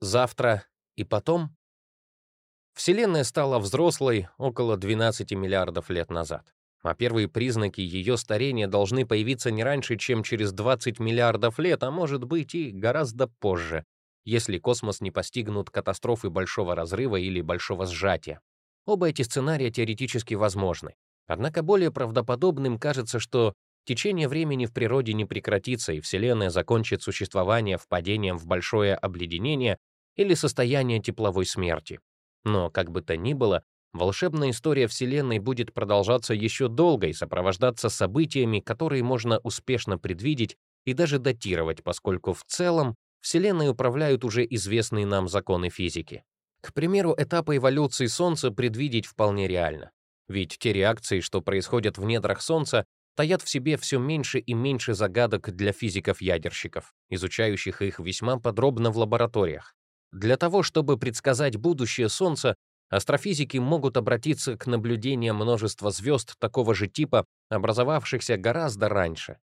завтра и потом? Вселенная стала взрослой около 12 миллиардов лет назад, а первые признаки ее старения должны появиться не раньше, чем через 20 миллиардов лет, а может быть и гораздо позже, если космос не постигнут катастрофы большого разрыва или большого сжатия. Оба эти сценария теоретически возможны. Однако более правдоподобным кажется, что течение времени в природе не прекратится, и Вселенная закончит существование впадением в большое обледенение или состояние тепловой смерти. Но, как бы то ни было, волшебная история Вселенной будет продолжаться еще долго и сопровождаться событиями, которые можно успешно предвидеть и даже датировать, поскольку в целом Вселенной управляют уже известные нам законы физики. К примеру, этапы эволюции Солнца предвидеть вполне реально. Ведь те реакции, что происходят в недрах Солнца, таят в себе все меньше и меньше загадок для физиков-ядерщиков, изучающих их весьма подробно в лабораториях. Для того, чтобы предсказать будущее Солнца, астрофизики могут обратиться к наблюдениям множества звезд такого же типа, образовавшихся гораздо раньше.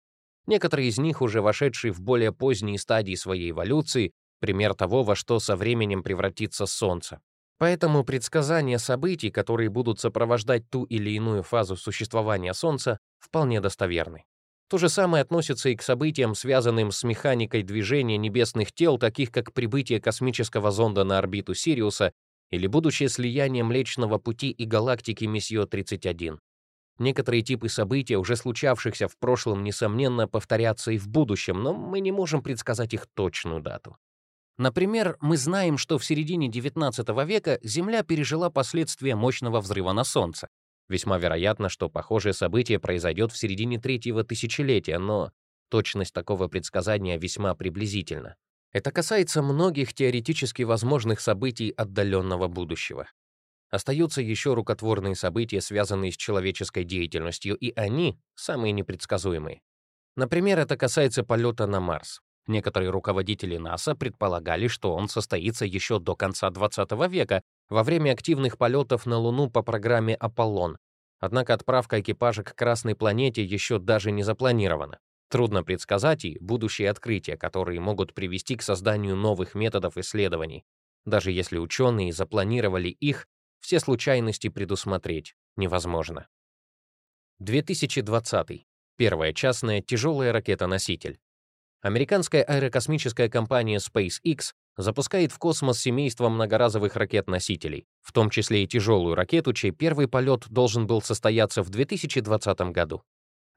Некоторые из них, уже вошедшие в более поздние стадии своей эволюции, пример того, во что со временем превратится Солнце. Поэтому предсказания событий, которые будут сопровождать ту или иную фазу существования Солнца, вполне достоверны. То же самое относится и к событиям, связанным с механикой движения небесных тел, таких как прибытие космического зонда на орбиту Сириуса или будущее слияние Млечного Пути и галактики Мессио-31. Некоторые типы событий, уже случавшихся в прошлом, несомненно, повторятся и в будущем, но мы не можем предсказать их точную дату. Например, мы знаем, что в середине XIX века Земля пережила последствия мощного взрыва на Солнце. Весьма вероятно, что похожее событие произойдет в середине третьего тысячелетия, но точность такого предсказания весьма приблизительна. Это касается многих теоретически возможных событий отдаленного будущего. Остаются еще рукотворные события, связанные с человеческой деятельностью, и они самые непредсказуемые. Например, это касается полета на Марс. Некоторые руководители НАСА предполагали, что он состоится еще до конца 20 века, во время активных полетов на Луну по программе «Аполлон». Однако отправка экипажа к Красной планете еще даже не запланирована. Трудно предсказать и будущие открытия, которые могут привести к созданию новых методов исследований. Даже если ученые запланировали их, все случайности предусмотреть невозможно. 2020. Первая частная тяжелая ракета-носитель. Американская аэрокосмическая компания SpaceX запускает в космос семейство многоразовых ракет-носителей, в том числе и тяжелую ракету, чей первый полет должен был состояться в 2020 году.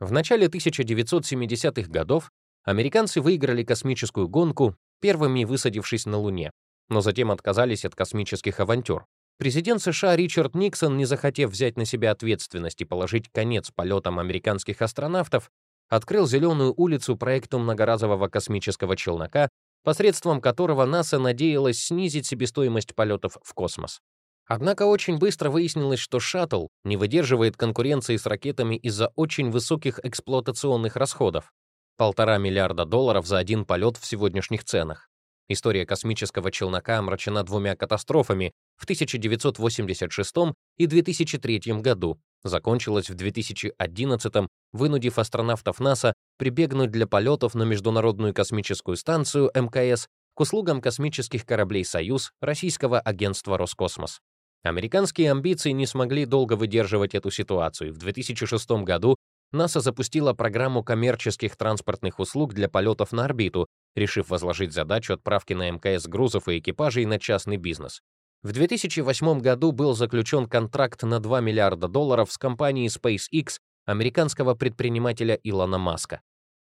В начале 1970-х годов американцы выиграли космическую гонку, первыми высадившись на Луне, но затем отказались от космических авантюр. Президент США Ричард Никсон, не захотев взять на себя ответственность и положить конец полетам американских астронавтов, открыл зеленую улицу проекту многоразового космического челнока, посредством которого НАСА надеялась снизить себестоимость полетов в космос. Однако очень быстро выяснилось, что шаттл не выдерживает конкуренции с ракетами из-за очень высоких эксплуатационных расходов — полтора миллиарда долларов за один полет в сегодняшних ценах. История космического челнока омрачена двумя катастрофами в 1986 и 2003 году, закончилась в 2011 вынудив астронавтов НАСА прибегнуть для полетов на Международную космическую станцию МКС к услугам космических кораблей «Союз» российского агентства «Роскосмос». Американские амбиции не смогли долго выдерживать эту ситуацию, в 2006 году НАСА запустила программу коммерческих транспортных услуг для полетов на орбиту, решив возложить задачу отправки на МКС грузов и экипажей на частный бизнес. В 2008 году был заключен контракт на 2 миллиарда долларов с компанией SpaceX американского предпринимателя Илона Маска.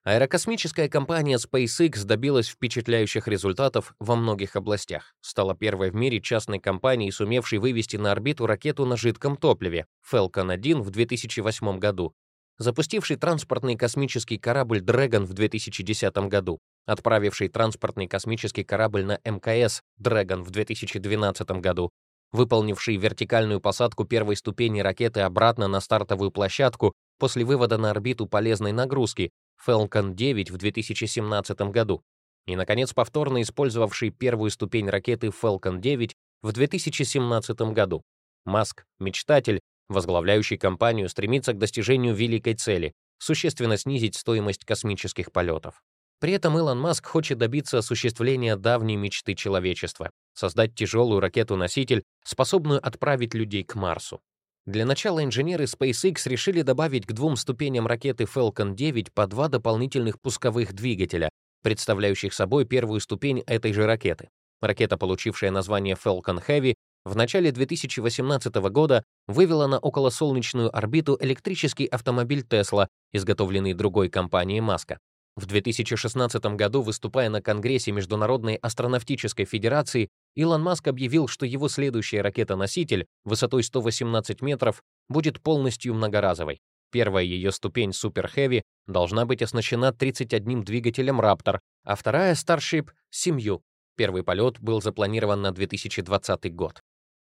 Аэрокосмическая компания SpaceX добилась впечатляющих результатов во многих областях. Стала первой в мире частной компанией, сумевшей вывести на орбиту ракету на жидком топливе Falcon 1 в 2008 году, запустивший транспортный космический корабль Dragon в 2010 году, отправивший транспортный космический корабль на МКС Dragon в 2012 году, выполнивший вертикальную посадку первой ступени ракеты обратно на стартовую площадку после вывода на орбиту полезной нагрузки Falcon 9 в 2017 году, и, наконец, повторно использовавший первую ступень ракеты Falcon 9 в 2017 году. Маск, мечтатель, возглавляющий компанию, стремится к достижению великой цели — существенно снизить стоимость космических полетов. При этом Илон Маск хочет добиться осуществления давней мечты человечества — создать тяжелую ракету-носитель, способную отправить людей к Марсу. Для начала инженеры SpaceX решили добавить к двум ступеням ракеты Falcon 9 по два дополнительных пусковых двигателя, представляющих собой первую ступень этой же ракеты. Ракета, получившая название Falcon Heavy, в начале 2018 года вывела на околосолнечную орбиту электрический автомобиль Tesla, изготовленный другой компанией Маска. В 2016 году, выступая на Конгрессе Международной астронавтической федерации, Илон Маск объявил, что его следующая ракета-носитель высотой 118 метров будет полностью многоразовой. Первая ее ступень Super Heavy должна быть оснащена 31 двигателем Raptor, а вторая Starship — семью. Первый полет был запланирован на 2020 год.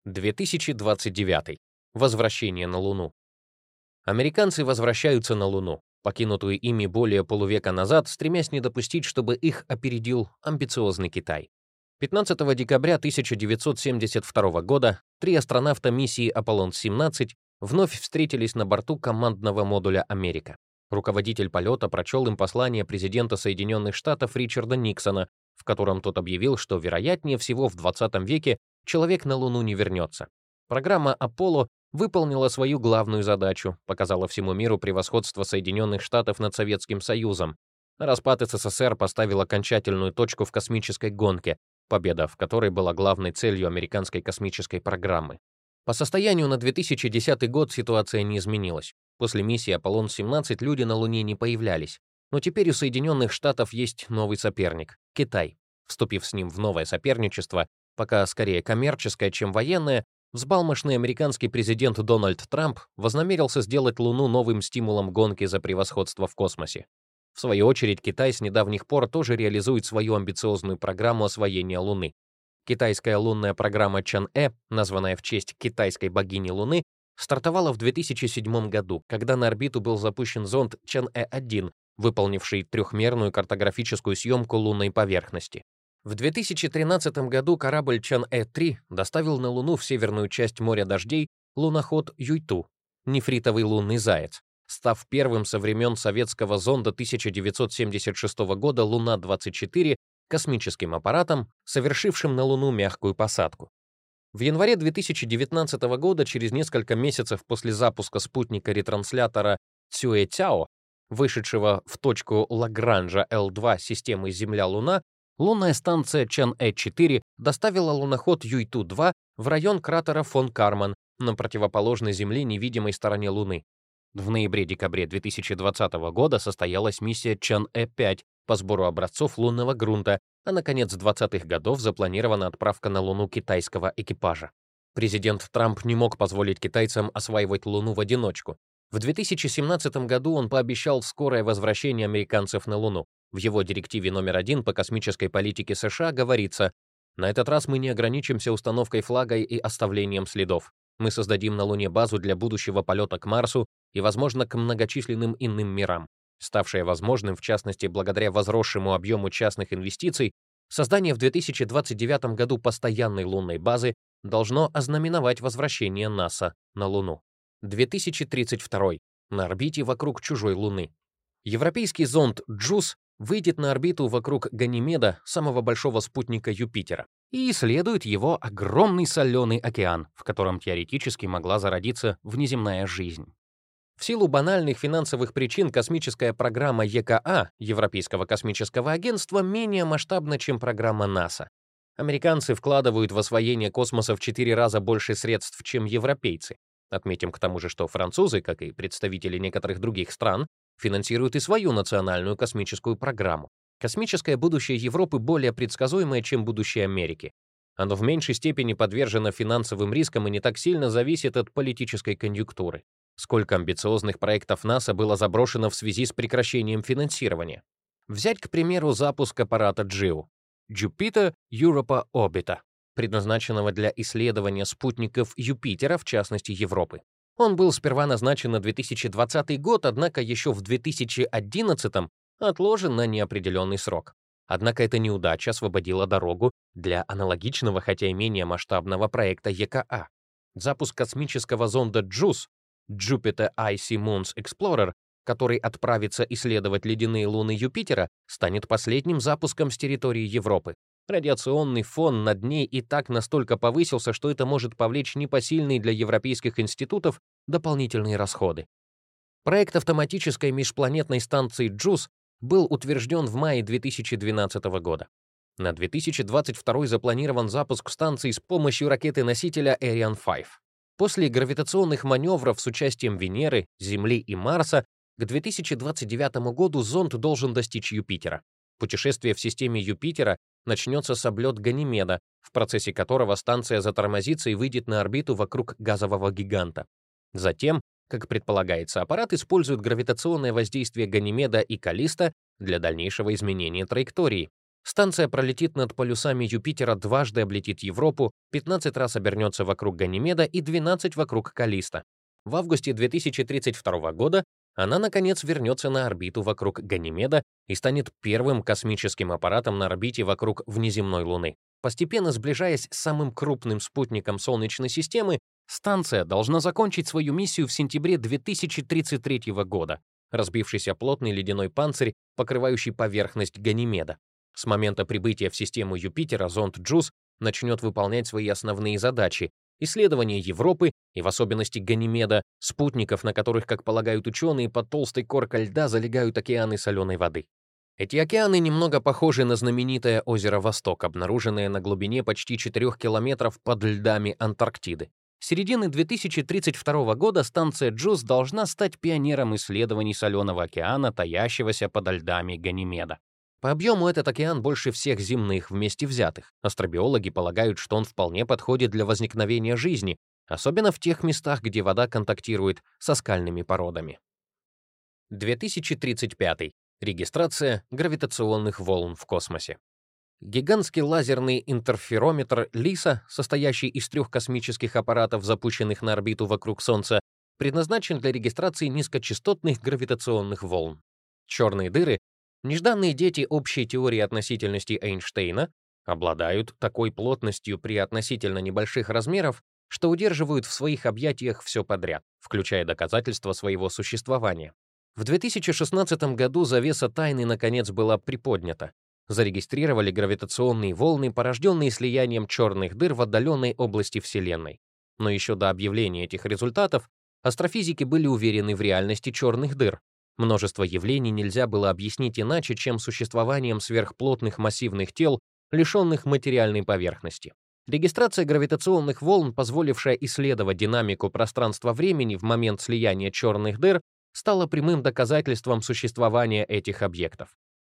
2029. Возвращение на Луну. Американцы возвращаются на Луну покинутую ими более полувека назад, стремясь не допустить, чтобы их опередил амбициозный Китай. 15 декабря 1972 года три астронавта миссии Аполлон-17 вновь встретились на борту командного модуля «Америка». Руководитель полета прочел им послание президента Соединенных Штатов Ричарда Никсона, в котором тот объявил, что, вероятнее всего, в 20 веке человек на Луну не вернется. Программа «Аполло» выполнила свою главную задачу, показала всему миру превосходство Соединенных Штатов над Советским Союзом. Распад СССР поставил окончательную точку в космической гонке, победа в которой была главной целью американской космической программы. По состоянию на 2010 год ситуация не изменилась. После миссии Аполлон-17 люди на Луне не появлялись. Но теперь у Соединенных Штатов есть новый соперник — Китай. Вступив с ним в новое соперничество, пока скорее коммерческое, чем военное, Взбалмошный американский президент Дональд Трамп вознамерился сделать Луну новым стимулом гонки за превосходство в космосе. В свою очередь, Китай с недавних пор тоже реализует свою амбициозную программу освоения Луны. Китайская лунная программа Чан-Э, названная в честь китайской богини Луны, стартовала в 2007 году, когда на орбиту был запущен зонд Чан-Э-1, выполнивший трехмерную картографическую съемку лунной поверхности. В 2013 году корабль Чан-Э-3 доставил на Луну в северную часть моря дождей луноход Юйту, нефритовый лунный заяц, став первым со времен советского зонда 1976 года Луна-24 космическим аппаратом, совершившим на Луну мягкую посадку. В январе 2019 года, через несколько месяцев после запуска спутника-ретранслятора Цюэ-Тяо, вышедшего в точку Лагранжа L2 системы Земля-Луна, лунная станция Чан-Э-4 доставила луноход Юйту-2 в район кратера фон Карман на противоположной Земле невидимой стороне Луны. В ноябре-декабре 2020 года состоялась миссия Чан-Э-5 по сбору образцов лунного грунта, а на конец 20-х годов запланирована отправка на Луну китайского экипажа. Президент Трамп не мог позволить китайцам осваивать Луну в одиночку. В 2017 году он пообещал скорое возвращение американцев на Луну. В его директиве номер один по космической политике США говорится, на этот раз мы не ограничимся установкой флага и оставлением следов. Мы создадим на Луне базу для будущего полета к Марсу и, возможно, к многочисленным иным мирам. Ставшее возможным, в частности, благодаря возросшему объему частных инвестиций, создание в 2029 году постоянной лунной базы должно ознаменовать возвращение НАСА на Луну. 2032. На орбите вокруг чужой Луны. Европейский зонд JUICE выйдет на орбиту вокруг Ганимеда, самого большого спутника Юпитера, и исследует его огромный соленый океан, в котором теоретически могла зародиться внеземная жизнь. В силу банальных финансовых причин космическая программа ЕКА, Европейского космического агентства, менее масштабна, чем программа НАСА. Американцы вкладывают в освоение космоса в 4 раза больше средств, чем европейцы. Отметим к тому же, что французы, как и представители некоторых других стран, финансируют и свою национальную космическую программу. Космическое будущее Европы более предсказуемое, чем будущее Америки. Оно в меньшей степени подвержено финансовым рискам и не так сильно зависит от политической конъюнктуры. Сколько амбициозных проектов НАСА было заброшено в связи с прекращением финансирования? Взять, к примеру, запуск аппарата JEO — Jupiter Europa Orbiter, предназначенного для исследования спутников Юпитера, в частности Европы. Он был сперва назначен на 2020 год, однако еще в 2011 отложен на неопределенный срок. Однако эта неудача освободила дорогу для аналогичного, хотя и менее масштабного проекта ЕКА. Запуск космического зонда JUICE Jupiter Icy Moons Explorer который отправится исследовать ледяные луны Юпитера, станет последним запуском с территории Европы. Радиационный фон над ней и так настолько повысился, что это может повлечь непосильные для европейских институтов дополнительные расходы. Проект автоматической межпланетной станции JUICE был утвержден в мае 2012 года. На 2022 запланирован запуск станции с помощью ракеты-носителя Ariane 5. После гравитационных маневров с участием Венеры, Земли и Марса к 2029 году зонд должен достичь Юпитера. Путешествие в системе Юпитера начнется с облет Ганимеда, в процессе которого станция затормозится и выйдет на орбиту вокруг газового гиганта. Затем, как предполагается, аппарат использует гравитационное воздействие Ганимеда и Калиста для дальнейшего изменения траектории. Станция пролетит над полюсами Юпитера, дважды облетит Европу, 15 раз обернется вокруг Ганимеда и 12 вокруг Калиста. В августе 2032 года она, наконец, вернется на орбиту вокруг Ганимеда и станет первым космическим аппаратом на орбите вокруг внеземной Луны. Постепенно сближаясь с самым крупным спутником Солнечной системы, станция должна закончить свою миссию в сентябре 2033 года, разбившись о плотный ледяной панцирь, покрывающий поверхность Ганимеда. С момента прибытия в систему Юпитера зонд JUICE начнет выполнять свои основные задачи, исследования Европы и в особенности Ганимеда, спутников, на которых, как полагают ученые, под толстой коркой льда залегают океаны соленой воды. Эти океаны немного похожи на знаменитое озеро Восток, обнаруженное на глубине почти 4 километров под льдами Антарктиды. С середины 2032 года станция Джуз должна стать пионером исследований соленого океана, таящегося под льдами Ганимеда. По объему этот океан больше всех земных вместе взятых. Астробиологи полагают, что он вполне подходит для возникновения жизни, особенно в тех местах, где вода контактирует со скальными породами. 2035. Регистрация гравитационных волн в космосе. Гигантский лазерный интерферометр ЛИСА, состоящий из трех космических аппаратов, запущенных на орбиту вокруг Солнца, предназначен для регистрации низкочастотных гравитационных волн. Черные дыры Нежданные дети общей теории относительности Эйнштейна обладают такой плотностью при относительно небольших размеров, что удерживают в своих объятиях все подряд, включая доказательства своего существования. В 2016 году завеса тайны наконец была приподнята. Зарегистрировали гравитационные волны, порожденные слиянием черных дыр в отдаленной области Вселенной. Но еще до объявления этих результатов астрофизики были уверены в реальности черных дыр, Множество явлений нельзя было объяснить иначе, чем существованием сверхплотных массивных тел, лишенных материальной поверхности. Регистрация гравитационных волн, позволившая исследовать динамику пространства-времени в момент слияния черных дыр, стала прямым доказательством существования этих объектов.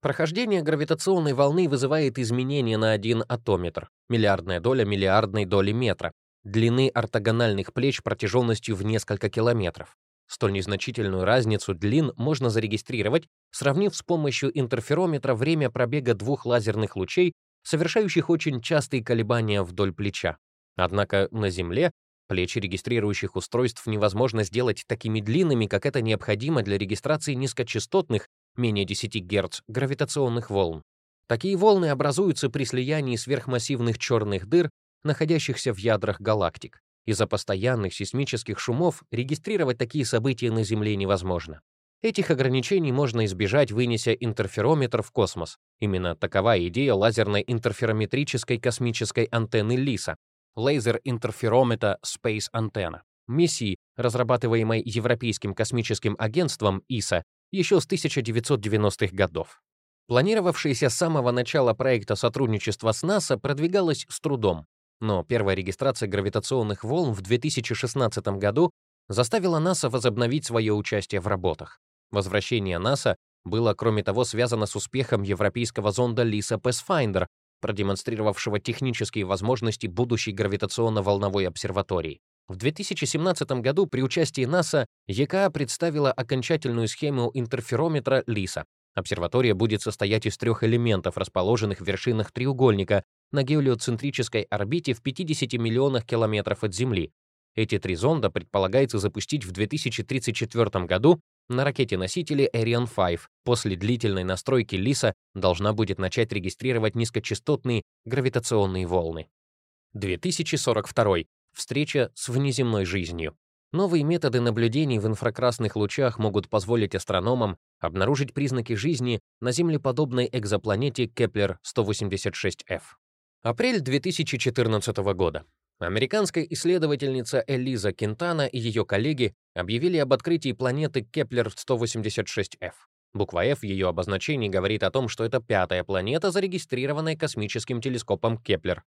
Прохождение гравитационной волны вызывает изменения на один атометр, миллиардная доля миллиардной доли метра, длины ортогональных плеч протяженностью в несколько километров. Столь незначительную разницу длин можно зарегистрировать, сравнив с помощью интерферометра время пробега двух лазерных лучей, совершающих очень частые колебания вдоль плеча. Однако на Земле плечи регистрирующих устройств невозможно сделать такими длинными, как это необходимо для регистрации низкочастотных, менее 10 Гц, гравитационных волн. Такие волны образуются при слиянии сверхмассивных черных дыр, находящихся в ядрах галактик. Из-за постоянных сейсмических шумов регистрировать такие события на Земле невозможно. Этих ограничений можно избежать, вынеся интерферометр в космос. Именно такова идея лазерной интерферометрической космической антенны ЛИСА Interferometer Space Antenna, миссии, разрабатываемой Европейским космическим агентством ИСА еще с 1990-х годов. Планировавшееся с самого начала проекта сотрудничества с НАСА продвигалось с трудом. Но первая регистрация гравитационных волн в 2016 году заставила НАСА возобновить свое участие в работах. Возвращение НАСА было, кроме того, связано с успехом европейского зонда LISA Pathfinder, продемонстрировавшего технические возможности будущей гравитационно-волновой обсерватории. В 2017 году при участии НАСА ЕКА представила окончательную схему интерферометра LISA. Обсерватория будет состоять из трех элементов, расположенных в вершинах треугольника, на гелиоцентрической орбите в 50 миллионах километров от Земли. Эти три зонда предполагается запустить в 2034 году на ракете-носителе Ariane 5. После длительной настройки ЛИСа должна будет начать регистрировать низкочастотные гравитационные волны. 2042. Встреча с внеземной жизнью. Новые методы наблюдений в инфракрасных лучах могут позволить астрономам обнаружить признаки жизни на землеподобной экзопланете Кеплер-186f. Апрель 2014 года. Американская исследовательница Элиза Кентана и ее коллеги объявили об открытии планеты Кеплер-186f. Буква F в ее обозначении говорит о том, что это пятая планета, зарегистрированная космическим телескопом Кеплер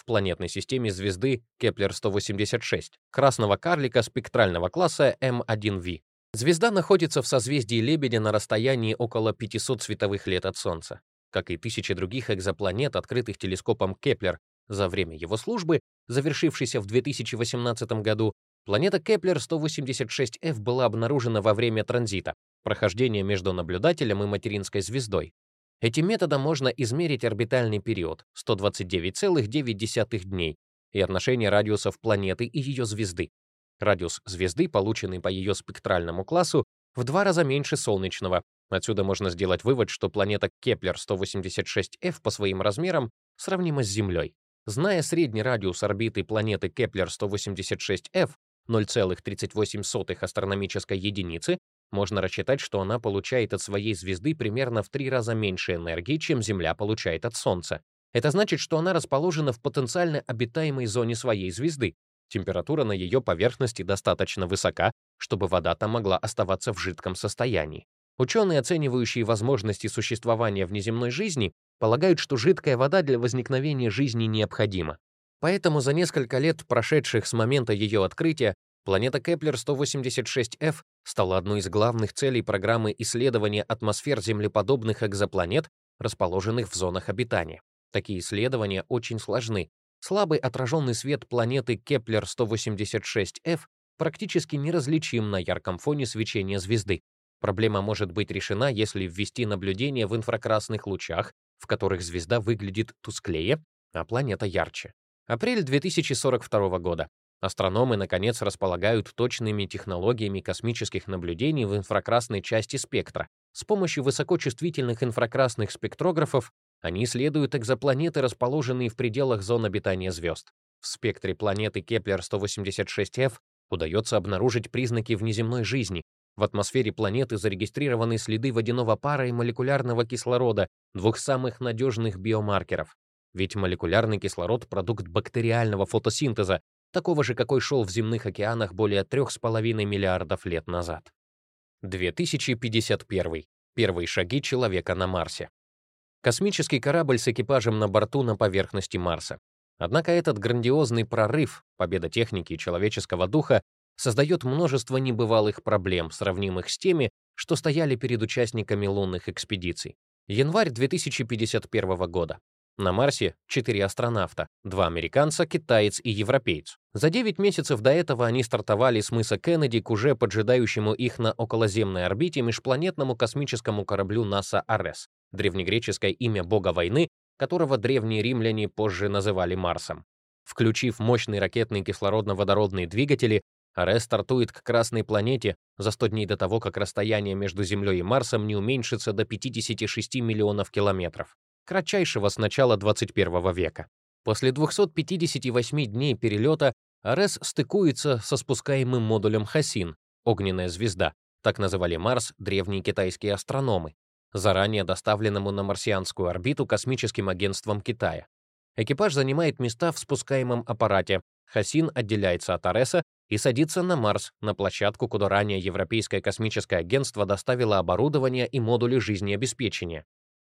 в планетной системе звезды Кеплер-186, красного карлика спектрального класса М1V. Звезда находится в созвездии Лебедя на расстоянии около 500 световых лет от Солнца. Как и тысячи других экзопланет, открытых телескопом Кеплер за время его службы, завершившейся в 2018 году, планета Кеплер-186f была обнаружена во время транзита, прохождения между наблюдателем и материнской звездой, Этим методом можно измерить орбитальный период 129,9 дней и отношение радиусов планеты и ее звезды. Радиус звезды, полученный по ее спектральному классу, в два раза меньше солнечного. Отсюда можно сделать вывод, что планета Кеплер-186f по своим размерам сравнима с Землей. Зная средний радиус орбиты планеты Кеплер-186f 0,38 астрономической единицы, можно рассчитать, что она получает от своей звезды примерно в три раза меньше энергии, чем Земля получает от Солнца. Это значит, что она расположена в потенциально обитаемой зоне своей звезды. Температура на ее поверхности достаточно высока, чтобы вода там могла оставаться в жидком состоянии. Ученые, оценивающие возможности существования внеземной жизни, полагают, что жидкая вода для возникновения жизни необходима. Поэтому за несколько лет, прошедших с момента ее открытия, Планета Кеплер-186f стала одной из главных целей программы исследования атмосфер землеподобных экзопланет, расположенных в зонах обитания. Такие исследования очень сложны. Слабый отраженный свет планеты Кеплер-186f практически неразличим на ярком фоне свечения звезды. Проблема может быть решена, если вести наблюдение в инфракрасных лучах, в которых звезда выглядит тусклее, а планета ярче. Апрель 2042 года. Астрономы, наконец, располагают точными технологиями космических наблюдений в инфракрасной части спектра. С помощью высокочувствительных инфракрасных спектрографов они исследуют экзопланеты, расположенные в пределах зон обитания звезд. В спектре планеты Кеплер-186f удается обнаружить признаки внеземной жизни. В атмосфере планеты зарегистрированы следы водяного пара и молекулярного кислорода, двух самых надежных биомаркеров. Ведь молекулярный кислород — продукт бактериального фотосинтеза, такого же, какой шел в земных океанах более 3,5 миллиардов лет назад. 2051. Первые шаги человека на Марсе. Космический корабль с экипажем на борту на поверхности Марса. Однако этот грандиозный прорыв, победа техники и человеческого духа, создает множество небывалых проблем, сравнимых с теми, что стояли перед участниками лунных экспедиций. Январь 2051 года. На Марсе четыре астронавта, два американца, китаец и европеец. За 9 месяцев до этого они стартовали с мыса Кеннеди к уже поджидающему их на околоземной орбите межпланетному космическому кораблю НАСА Арес, древнегреческое имя бога войны, которого древние римляне позже называли Марсом. Включив мощные ракетные кислородно-водородные двигатели, Арес стартует к Красной планете за 100 дней до того, как расстояние между Землей и Марсом не уменьшится до 56 миллионов километров кратчайшего с начала 21 века. После 258 дней перелета Арес стыкуется со спускаемым модулем Хасин, огненная звезда, так называли Марс древние китайские астрономы, заранее доставленному на марсианскую орбиту космическим агентством Китая. Экипаж занимает места в спускаемом аппарате, Хасин отделяется от Ареса и садится на Марс, на площадку, куда ранее Европейское космическое агентство доставило оборудование и модули жизнеобеспечения.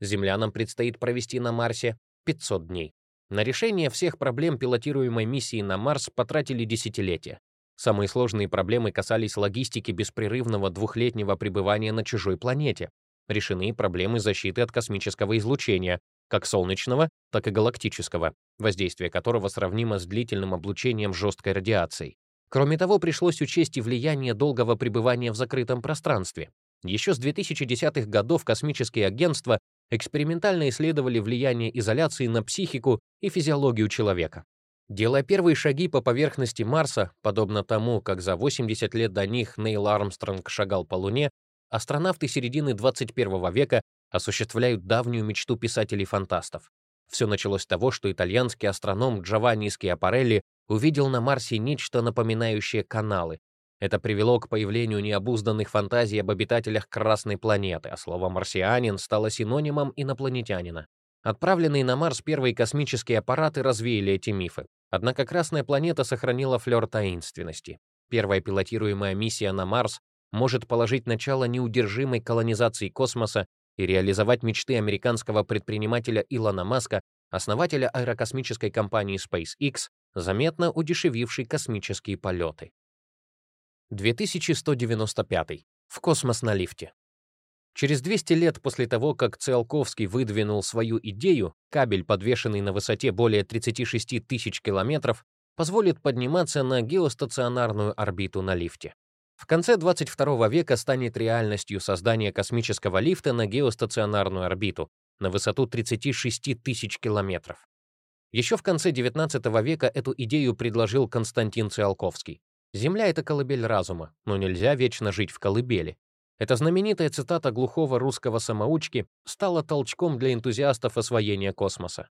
Землянам предстоит провести на Марсе 500 дней. На решение всех проблем пилотируемой миссии на Марс потратили десятилетия. Самые сложные проблемы касались логистики беспрерывного двухлетнего пребывания на чужой планете. Решены проблемы защиты от космического излучения, как солнечного, так и галактического, воздействие которого сравнимо с длительным облучением жесткой радиацией. Кроме того, пришлось учесть и влияние долгого пребывания в закрытом пространстве. Еще с 2010-х годов космические агентства экспериментально исследовали влияние изоляции на психику и физиологию человека. Делая первые шаги по поверхности Марса, подобно тому, как за 80 лет до них Нейл Армстронг шагал по Луне, астронавты середины 21 века осуществляют давнюю мечту писателей-фантастов. Все началось с того, что итальянский астроном Джованни Скиапарелли увидел на Марсе нечто напоминающее каналы, Это привело к появлению необузданных фантазий об обитателях Красной планеты, а слово «марсианин» стало синонимом инопланетянина. Отправленные на Марс первые космические аппараты развеяли эти мифы. Однако Красная планета сохранила флёр таинственности. Первая пилотируемая миссия на Марс может положить начало неудержимой колонизации космоса и реализовать мечты американского предпринимателя Илона Маска, основателя аэрокосмической компании SpaceX, заметно удешевившей космические полеты. 2195. В космос на лифте. Через 200 лет после того, как Циолковский выдвинул свою идею, кабель, подвешенный на высоте более 36 тысяч километров, позволит подниматься на геостационарную орбиту на лифте. В конце 22 века станет реальностью создание космического лифта на геостационарную орбиту на высоту 36 тысяч километров. Еще в конце XIX века эту идею предложил Константин Циолковский. Земля — это колыбель разума, но нельзя вечно жить в колыбели. Эта знаменитая цитата глухого русского самоучки стала толчком для энтузиастов освоения космоса.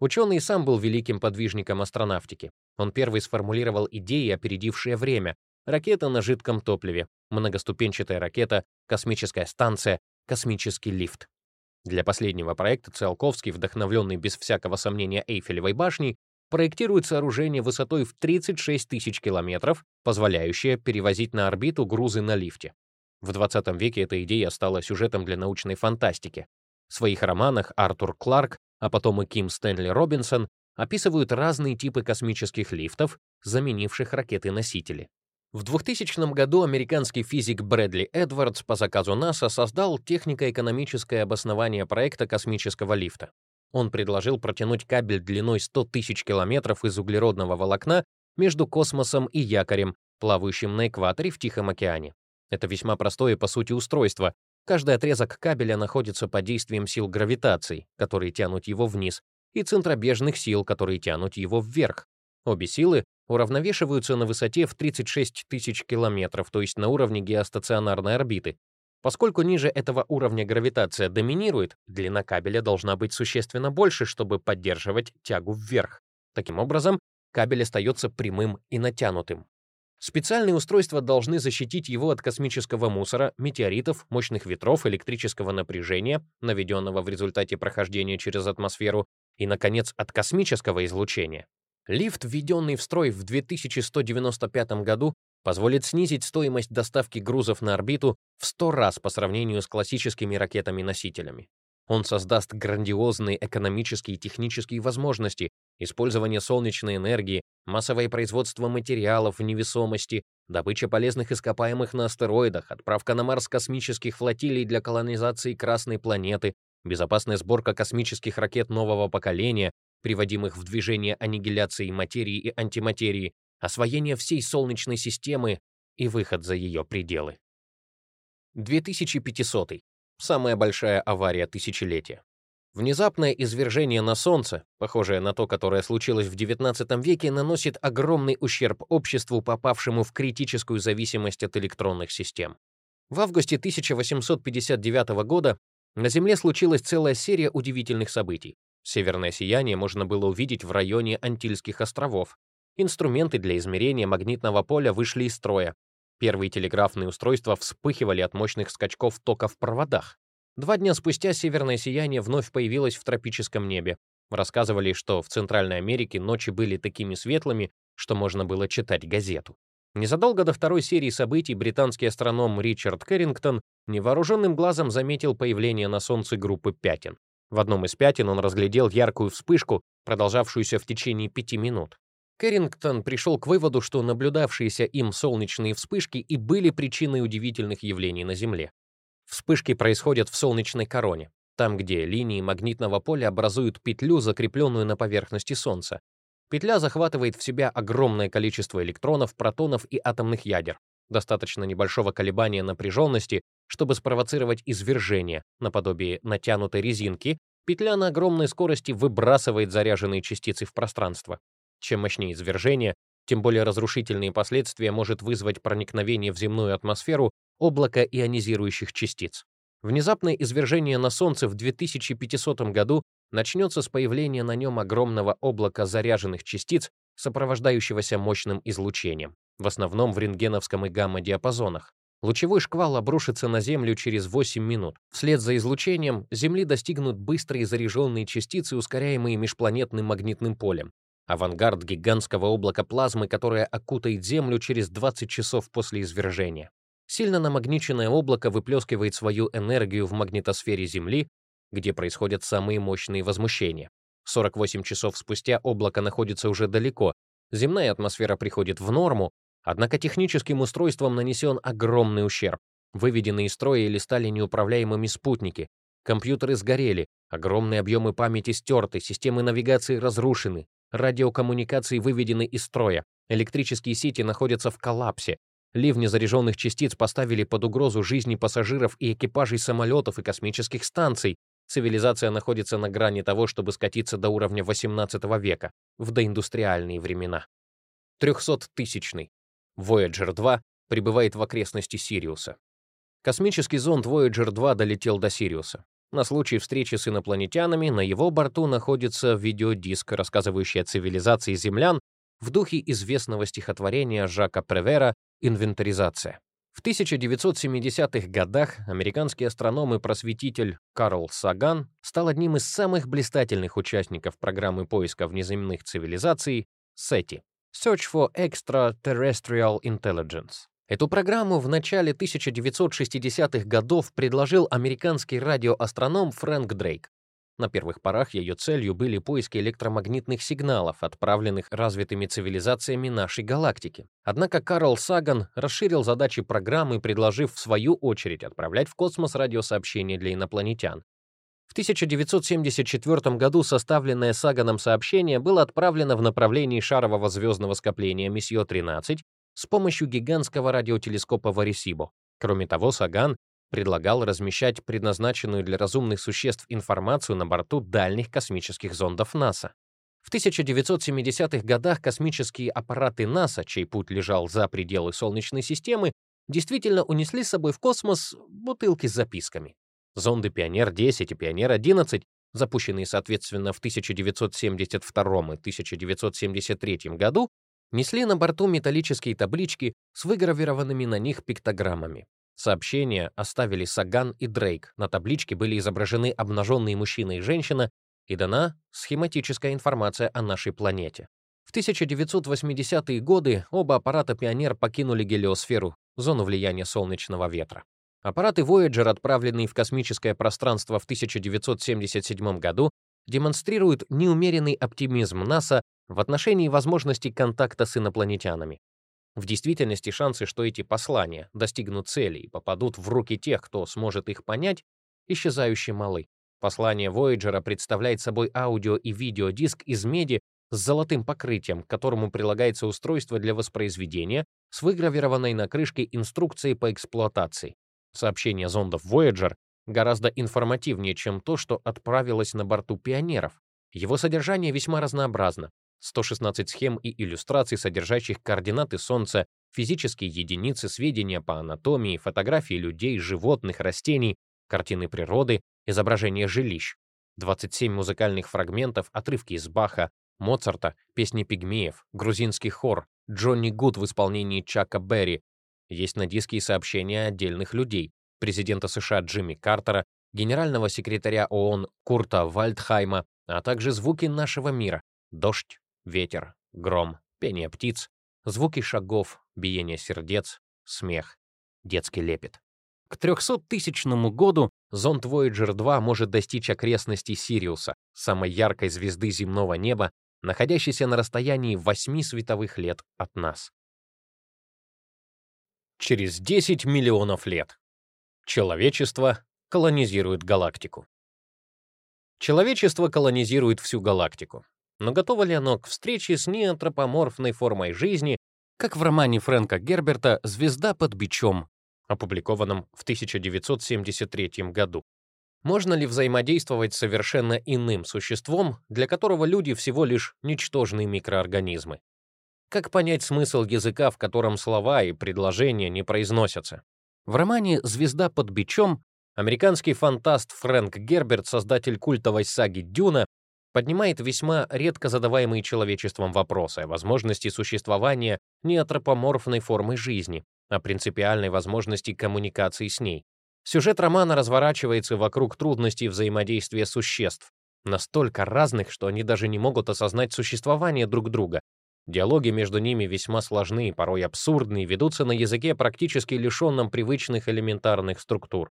Ученый сам был великим подвижником астронавтики. Он первый сформулировал идеи, опередившие время. Ракета на жидком топливе, многоступенчатая ракета, космическая станция, космический лифт. Для последнего проекта Циолковский, вдохновленный без всякого сомнения Эйфелевой башней, проектирует сооружение высотой в 36 тысяч километров, позволяющее перевозить на орбиту грузы на лифте. В 20 веке эта идея стала сюжетом для научной фантастики. В своих романах Артур Кларк, а потом и Ким Стэнли Робинсон описывают разные типы космических лифтов, заменивших ракеты-носители. В 2000 году американский физик Брэдли Эдвардс по заказу НАСА создал технико-экономическое обоснование проекта космического лифта. Он предложил протянуть кабель длиной 100 тысяч километров из углеродного волокна между космосом и якорем, плавающим на экваторе в Тихом океане. Это весьма простое по сути устройство. Каждый отрезок кабеля находится под действием сил гравитации, которые тянут его вниз, и центробежных сил, которые тянут его вверх. Обе силы уравновешиваются на высоте в 36 тысяч километров, то есть на уровне геостационарной орбиты, Поскольку ниже этого уровня гравитация доминирует, длина кабеля должна быть существенно больше, чтобы поддерживать тягу вверх. Таким образом, кабель остается прямым и натянутым. Специальные устройства должны защитить его от космического мусора, метеоритов, мощных ветров, электрического напряжения, наведенного в результате прохождения через атмосферу, и, наконец, от космического излучения. Лифт, введенный в строй в 2195 году, позволит снизить стоимость доставки грузов на орбиту в 100 раз по сравнению с классическими ракетами-носителями. Он создаст грандиозные экономические и технические возможности использования солнечной энергии, массовое производство материалов в невесомости, добыча полезных ископаемых на астероидах, отправка на Марс космических флотилий для колонизации Красной планеты, безопасная сборка космических ракет нового поколения, приводимых в движение аннигиляцией материи и антиматерии, освоение всей Солнечной системы и выход за ее пределы. 2500. Самая большая авария тысячелетия. Внезапное извержение на Солнце, похожее на то, которое случилось в XIX веке, наносит огромный ущерб обществу, попавшему в критическую зависимость от электронных систем. В августе 1859 года на Земле случилась целая серия удивительных событий. Северное сияние можно было увидеть в районе Антильских островов, Инструменты для измерения магнитного поля вышли из строя. Первые телеграфные устройства вспыхивали от мощных скачков тока в проводах. Два дня спустя северное сияние вновь появилось в тропическом небе. Рассказывали, что в Центральной Америке ночи были такими светлыми, что можно было читать газету. Незадолго до второй серии событий британский астроном Ричард Кэррингтон невооруженным глазом заметил появление на Солнце группы пятен. В одном из пятен он разглядел яркую вспышку, продолжавшуюся в течение пяти минут. Кэррингтон пришел к выводу, что наблюдавшиеся им солнечные вспышки и были причиной удивительных явлений на Земле. Вспышки происходят в солнечной короне, там, где линии магнитного поля образуют петлю, закрепленную на поверхности Солнца. Петля захватывает в себя огромное количество электронов, протонов и атомных ядер. Достаточно небольшого колебания напряженности, чтобы спровоцировать извержение, наподобие натянутой резинки, петля на огромной скорости выбрасывает заряженные частицы в пространство. Чем мощнее извержение, тем более разрушительные последствия может вызвать проникновение в земную атмосферу облака ионизирующих частиц. Внезапное извержение на Солнце в 2500 году начнется с появления на нем огромного облака заряженных частиц, сопровождающегося мощным излучением. в основном в рентгеновском и гамма-диапазонах. Лучевой шквал обрушится на Землю через 8 минут. Вслед за излучением Земли достигнут быстрые заряженные частицы, ускоряемые межпланетным магнитным полем. Авангард гигантского облака плазмы, которое окутает Землю через 20 часов после извержения. Сильно намагниченное облако выплескивает свою энергию в магнитосфере Земли, где происходят самые мощные возмущения. 48 часов спустя облако находится уже далеко, земная атмосфера приходит в норму, однако техническим устройством нанесен огромный ущерб. Выведены из строя или стали неуправляемыми спутники, компьютеры сгорели, огромные объемы памяти стерты, системы навигации разрушены, радиокоммуникации выведены из строя, электрические сети находятся в коллапсе, ливни заряженных частиц поставили под угрозу жизни пассажиров и экипажей самолетов и космических станций, цивилизация находится на грани того, чтобы скатиться до уровня XVIII века, в доиндустриальные времена. 300-тысячный. Voyager 2 прибывает в окрестности Сириуса. Космический зонд Voyager 2 долетел до Сириуса. На случай встречи с инопланетянами на его борту находится видеодиск, рассказывающий о цивилизации землян в духе известного стихотворения Жака Превера «Инвентаризация». В 1970-х годах американский астроном и просветитель Карл Саган стал одним из самых блистательных участников программы поиска внеземных цивилизаций SETI — Search for Extraterrestrial Intelligence. Эту программу в начале 1960-х годов предложил американский радиоастроном Фрэнк Дрейк. На первых порах ее целью были поиски электромагнитных сигналов, отправленных развитыми цивилизациями нашей галактики. Однако Карл Саган расширил задачи программы, предложив в свою очередь отправлять в космос радиосообщения для инопланетян. В 1974 году составленное Саганом сообщение было отправлено в направлении шарового звездного скопления Месье-13 с помощью гигантского радиотелескопа Варисибо. Кроме того, Саган предлагал размещать предназначенную для разумных существ информацию на борту дальних космических зондов НАСА. В 1970-х годах космические аппараты НАСА, чей путь лежал за пределы Солнечной системы, действительно унесли с собой в космос бутылки с записками. Зонды «Пионер-10» и «Пионер-11», запущенные, соответственно, в 1972 и 1973 году, несли на борту металлические таблички с выгравированными на них пиктограммами. Сообщения оставили Саган и Дрейк. На табличке были изображены обнаженные мужчина и женщина и дана схематическая информация о нашей планете. В 1980-е годы оба аппарата «Пионер» покинули гелиосферу, зону влияния солнечного ветра. Аппараты Voyager, отправленные в космическое пространство в 1977 году, демонстрируют неумеренный оптимизм НАСА в отношении возможности контакта с инопланетянами. В действительности шансы, что эти послания достигнут цели и попадут в руки тех, кто сможет их понять, исчезающе малы. Послание Voyager представляет собой аудио и видеодиск из меди с золотым покрытием, к которому прилагается устройство для воспроизведения с выгравированной на крышке инструкцией по эксплуатации. Сообщение зондов Voyager гораздо информативнее, чем то, что отправилось на борту пионеров. Его содержание весьма разнообразно. 116 схем и иллюстраций, содержащих координаты Солнца, физические единицы, сведения по анатомии, фотографии людей, животных, растений, картины природы, изображения жилищ. 27 музыкальных фрагментов, отрывки из Баха, Моцарта, песни пигмеев, грузинский хор, Джонни Гуд в исполнении Чака Берри. Есть на диске и сообщения отдельных людей, президента США Джимми Картера, генерального секретаря ООН Курта Вальдхайма, а также звуки нашего мира — дождь, ветер, гром, пение птиц, звуки шагов, биение сердец, смех, детский лепет. К 300-тысячному году зонд Voyager 2 может достичь окрестностей Сириуса, самой яркой звезды земного неба, находящейся на расстоянии 8 световых лет от нас. Через 10 миллионов лет человечество колонизирует галактику. Человечество колонизирует всю галактику. Но готово ли оно к встрече с неантропоморфной формой жизни, как в романе Фрэнка Герберта «Звезда под бичом», опубликованном в 1973 году? Можно ли взаимодействовать с совершенно иным существом, для которого люди всего лишь ничтожные микроорганизмы? Как понять смысл языка, в котором слова и предложения не произносятся? В романе «Звезда под бичом» американский фантаст Фрэнк Герберт, создатель культовой саги «Дюна», поднимает весьма редко задаваемые человечеством вопросы о возможности существования не антропоморфной формы жизни, а принципиальной возможности коммуникации с ней. Сюжет романа разворачивается вокруг трудностей взаимодействия существ, настолько разных, что они даже не могут осознать существование друг друга. Диалоги между ними весьма сложны, порой абсурдны и ведутся на языке, практически лишенном привычных элементарных структур.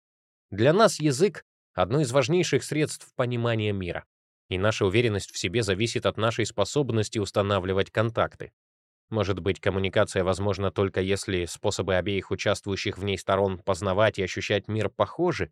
Для нас язык — одно из важнейших средств понимания мира и наша уверенность в себе зависит от нашей способности устанавливать контакты. Может быть, коммуникация возможна только если способы обеих участвующих в ней сторон познавать и ощущать мир похожи?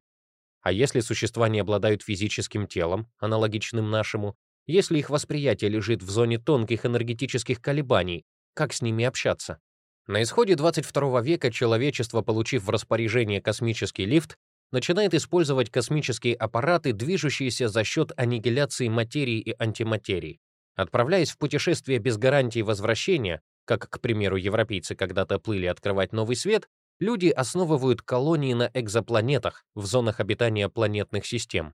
А если существа не обладают физическим телом, аналогичным нашему, если их восприятие лежит в зоне тонких энергетических колебаний, как с ними общаться? На исходе 22 века человечество, получив в распоряжение космический лифт, начинает использовать космические аппараты, движущиеся за счет аннигиляции материи и антиматерии. Отправляясь в путешествие без гарантии возвращения, как, к примеру, европейцы когда-то плыли открывать новый свет, люди основывают колонии на экзопланетах, в зонах обитания планетных систем.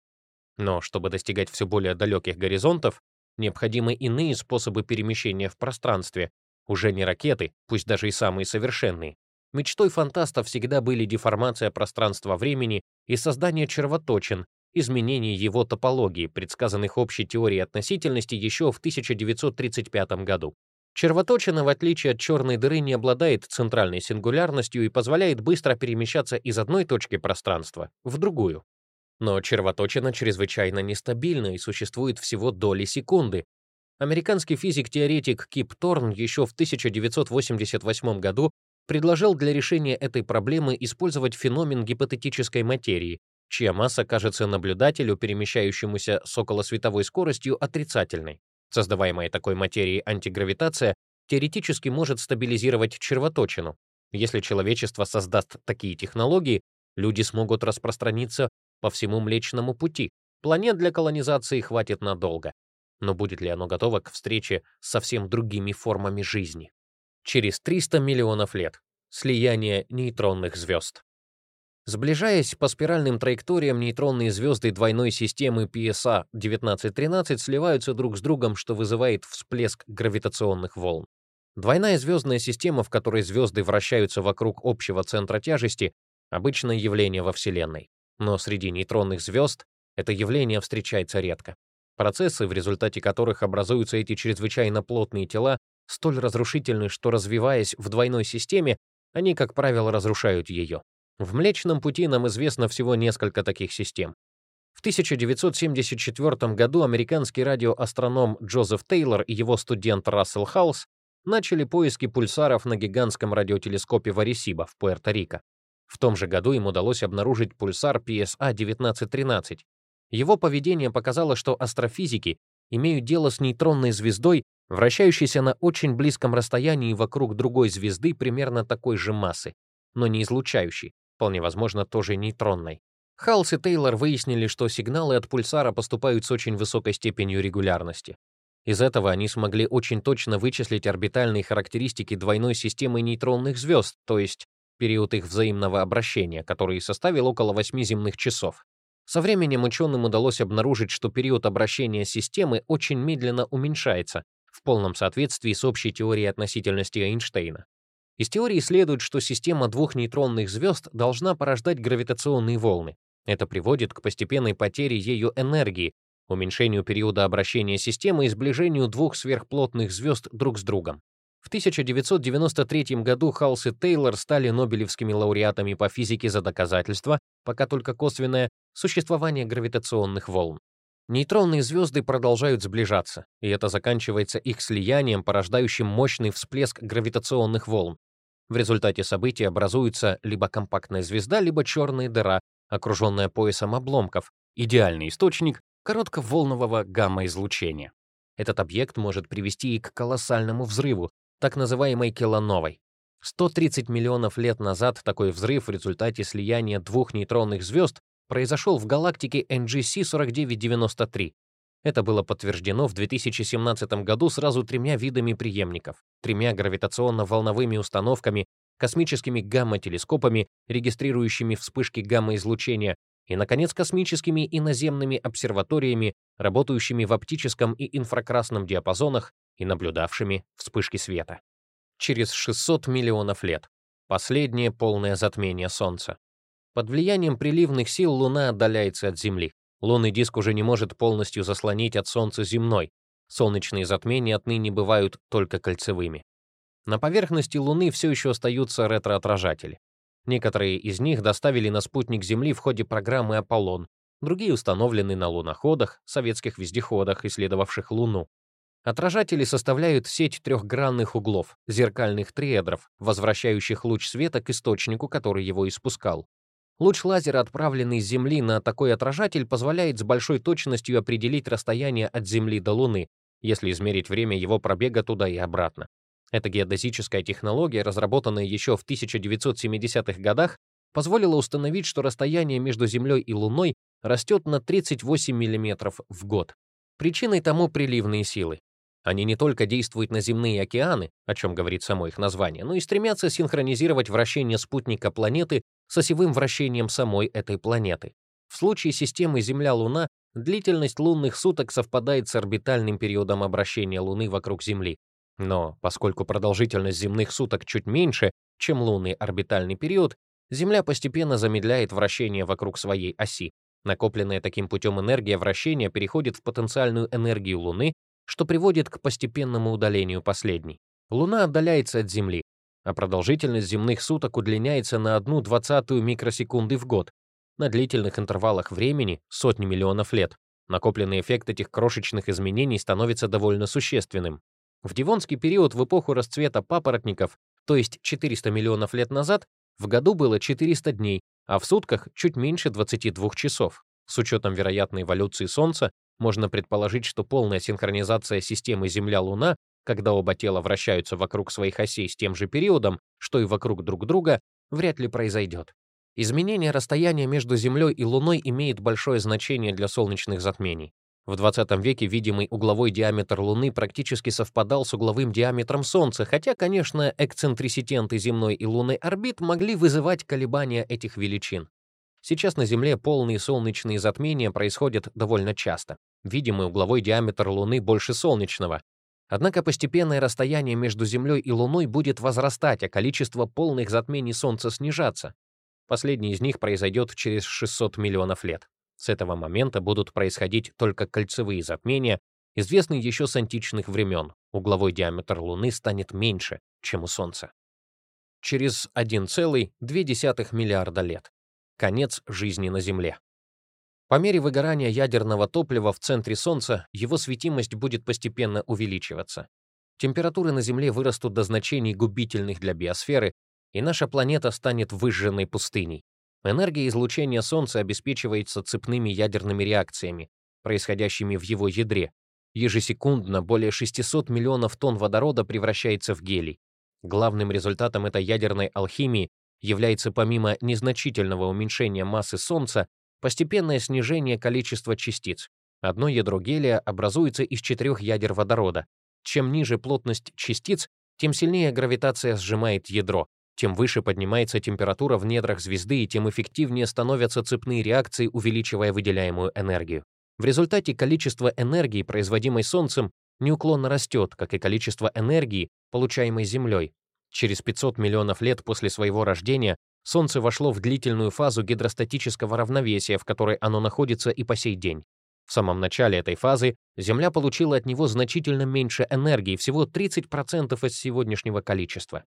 Но чтобы достигать все более далеких горизонтов, необходимы иные способы перемещения в пространстве, уже не ракеты, пусть даже и самые совершенные, Мечтой фантаста всегда были деформация пространства-времени и создание червоточин, изменение его топологии, предсказанных общей теорией относительности еще в 1935 году. Червоточина, в отличие от черной дыры, не обладает центральной сингулярностью и позволяет быстро перемещаться из одной точки пространства в другую. Но червоточина чрезвычайно нестабильна и существует всего доли секунды. Американский физик-теоретик Кип Торн еще в 1988 году предложил для решения этой проблемы использовать феномен гипотетической материи, чья масса кажется наблюдателю, перемещающемуся с околосветовой скоростью, отрицательной. Создаваемая такой материей антигравитация теоретически может стабилизировать червоточину. Если человечество создаст такие технологии, люди смогут распространиться по всему Млечному пути. Планет для колонизации хватит надолго. Но будет ли оно готово к встрече с совсем другими формами жизни? Через 300 миллионов лет. Слияние нейтронных звезд. Сближаясь по спиральным траекториям, нейтронные звезды двойной системы PSA 1913 сливаются друг с другом, что вызывает всплеск гравитационных волн. Двойная звездная система, в которой звезды вращаются вокруг общего центра тяжести, обычное явление во Вселенной. Но среди нейтронных звезд это явление встречается редко. Процессы, в результате которых образуются эти чрезвычайно плотные тела, столь разрушительны, что, развиваясь в двойной системе, они, как правило, разрушают ее. В Млечном Пути нам известно всего несколько таких систем. В 1974 году американский радиоастроном Джозеф Тейлор и его студент Рассел Хаус начали поиски пульсаров на гигантском радиотелескопе Варисиба в Пуэрто-Рико. В том же году им удалось обнаружить пульсар PSA-1913. Его поведение показало, что астрофизики имеют дело с нейтронной звездой, вращающейся на очень близком расстоянии вокруг другой звезды примерно такой же массы, но не излучающей, вполне возможно, тоже нейтронной. Халс и Тейлор выяснили, что сигналы от пульсара поступают с очень высокой степенью регулярности. Из этого они смогли очень точно вычислить орбитальные характеристики двойной системы нейтронных звезд, то есть период их взаимного обращения, который составил около 8 земных часов. Со временем ученым удалось обнаружить, что период обращения системы очень медленно уменьшается, в полном соответствии с общей теорией относительности Эйнштейна. Из теории следует, что система двух нейтронных звезд должна порождать гравитационные волны. Это приводит к постепенной потере ею энергии, уменьшению периода обращения системы и сближению двух сверхплотных звезд друг с другом. В 1993 году Халс и Тейлор стали нобелевскими лауреатами по физике за доказательство, пока только косвенное, существование гравитационных волн. Нейтронные звезды продолжают сближаться, и это заканчивается их слиянием, порождающим мощный всплеск гравитационных волн. В результате события образуется либо компактная звезда, либо черная дыра, окруженная поясом обломков, идеальный источник коротковолнового гамма-излучения. Этот объект может привести и к колоссальному взрыву, так называемой килоновой. 130 миллионов лет назад такой взрыв в результате слияния двух нейтронных звезд произошел в галактике NGC 4993. Это было подтверждено в 2017 году сразу тремя видами преемников, тремя гравитационно-волновыми установками, космическими гамма-телескопами, регистрирующими вспышки гамма-излучения, и, наконец, космическими и наземными обсерваториями, работающими в оптическом и инфракрасном диапазонах и наблюдавшими вспышки света. Через 600 миллионов лет. Последнее полное затмение Солнца. Под влиянием приливных сил Луна отдаляется от Земли. Лунный диск уже не может полностью заслонить от Солнца земной. Солнечные затмения отныне бывают только кольцевыми. На поверхности Луны все еще остаются ретроотражатели. Некоторые из них доставили на спутник Земли в ходе программы «Аполлон», другие установлены на луноходах, советских вездеходах, исследовавших Луну. Отражатели составляют сеть трехгранных углов, зеркальных триэдров, возвращающих луч света к источнику, который его испускал. Луч лазера, отправленный с Земли на такой отражатель, позволяет с большой точностью определить расстояние от Земли до Луны, если измерить время его пробега туда и обратно. Эта геодезическая технология, разработанная еще в 1970-х годах, позволила установить, что расстояние между Землей и Луной растет на 38 мм в год. Причиной тому приливные силы. Они не только действуют на земные океаны, о чем говорит само их название, но и стремятся синхронизировать вращение спутника планеты с осевым вращением самой этой планеты. В случае системы Земля-Луна длительность лунных суток совпадает с орбитальным периодом обращения Луны вокруг Земли, но поскольку продолжительность земных суток чуть меньше, чем лунный орбитальный период, Земля постепенно замедляет вращение вокруг своей оси. Накопленная таким путем энергия вращения переходит в потенциальную энергию Луны, что приводит к постепенному удалению последней. Луна отдаляется от Земли, а продолжительность земных суток удлиняется на одну двадцатую микросекунды в год. На длительных интервалах времени, сотни миллионов лет, накопленный эффект этих крошечных изменений становится довольно существенным. В Дивонский период в эпоху расцвета папоротников, то есть 400 миллионов лет назад, в году было 400 дней, а в сутках чуть меньше 22 часов. С учетом вероятной эволюции Солнца, можно предположить, что полная синхронизация системы Земля-Луна, когда оба тела вращаются вокруг своих осей с тем же периодом, что и вокруг друг друга, вряд ли произойдет. Изменение расстояния между Землей и Луной имеет большое значение для солнечных затмений. В 20 веке видимый угловой диаметр Луны практически совпадал с угловым диаметром Солнца, хотя, конечно, эксцентриситенты земной и лунной орбит могли вызывать колебания этих величин. Сейчас на Земле полные солнечные затмения происходят довольно часто. Видимый угловой диаметр Луны больше солнечного. Однако постепенное расстояние между Землей и Луной будет возрастать, а количество полных затмений Солнца снижаться. Последний из них произойдет через 600 миллионов лет. С этого момента будут происходить только кольцевые затмения, известные еще с античных времен. Угловой диаметр Луны станет меньше, чем у Солнца. Через 1,2 миллиарда лет. Конец жизни на Земле. По мере выгорания ядерного топлива в центре Солнца его светимость будет постепенно увеличиваться. Температуры на Земле вырастут до значений губительных для биосферы, и наша планета станет выжженной пустыней. Энергия излучения Солнца обеспечивается цепными ядерными реакциями, происходящими в его ядре. Ежесекундно более 600 миллионов тонн водорода превращается в гелий. Главным результатом этой ядерной алхимии является помимо незначительного уменьшения массы Солнца постепенное снижение количества частиц. Одно ядро гелия образуется из четырех ядер водорода. Чем ниже плотность частиц, тем сильнее гравитация сжимает ядро, тем выше поднимается температура в недрах звезды и тем эффективнее становятся цепные реакции, увеличивая выделяемую энергию. В результате количество энергии, производимой Солнцем, неуклонно растет, как и количество энергии, получаемой Землей. Через 500 миллионов лет после своего рождения Солнце вошло в длительную фазу гидростатического равновесия, в которой оно находится и по сей день. В самом начале этой фазы Земля получила от него значительно меньше энергии, всего 30% из сегодняшнего количества.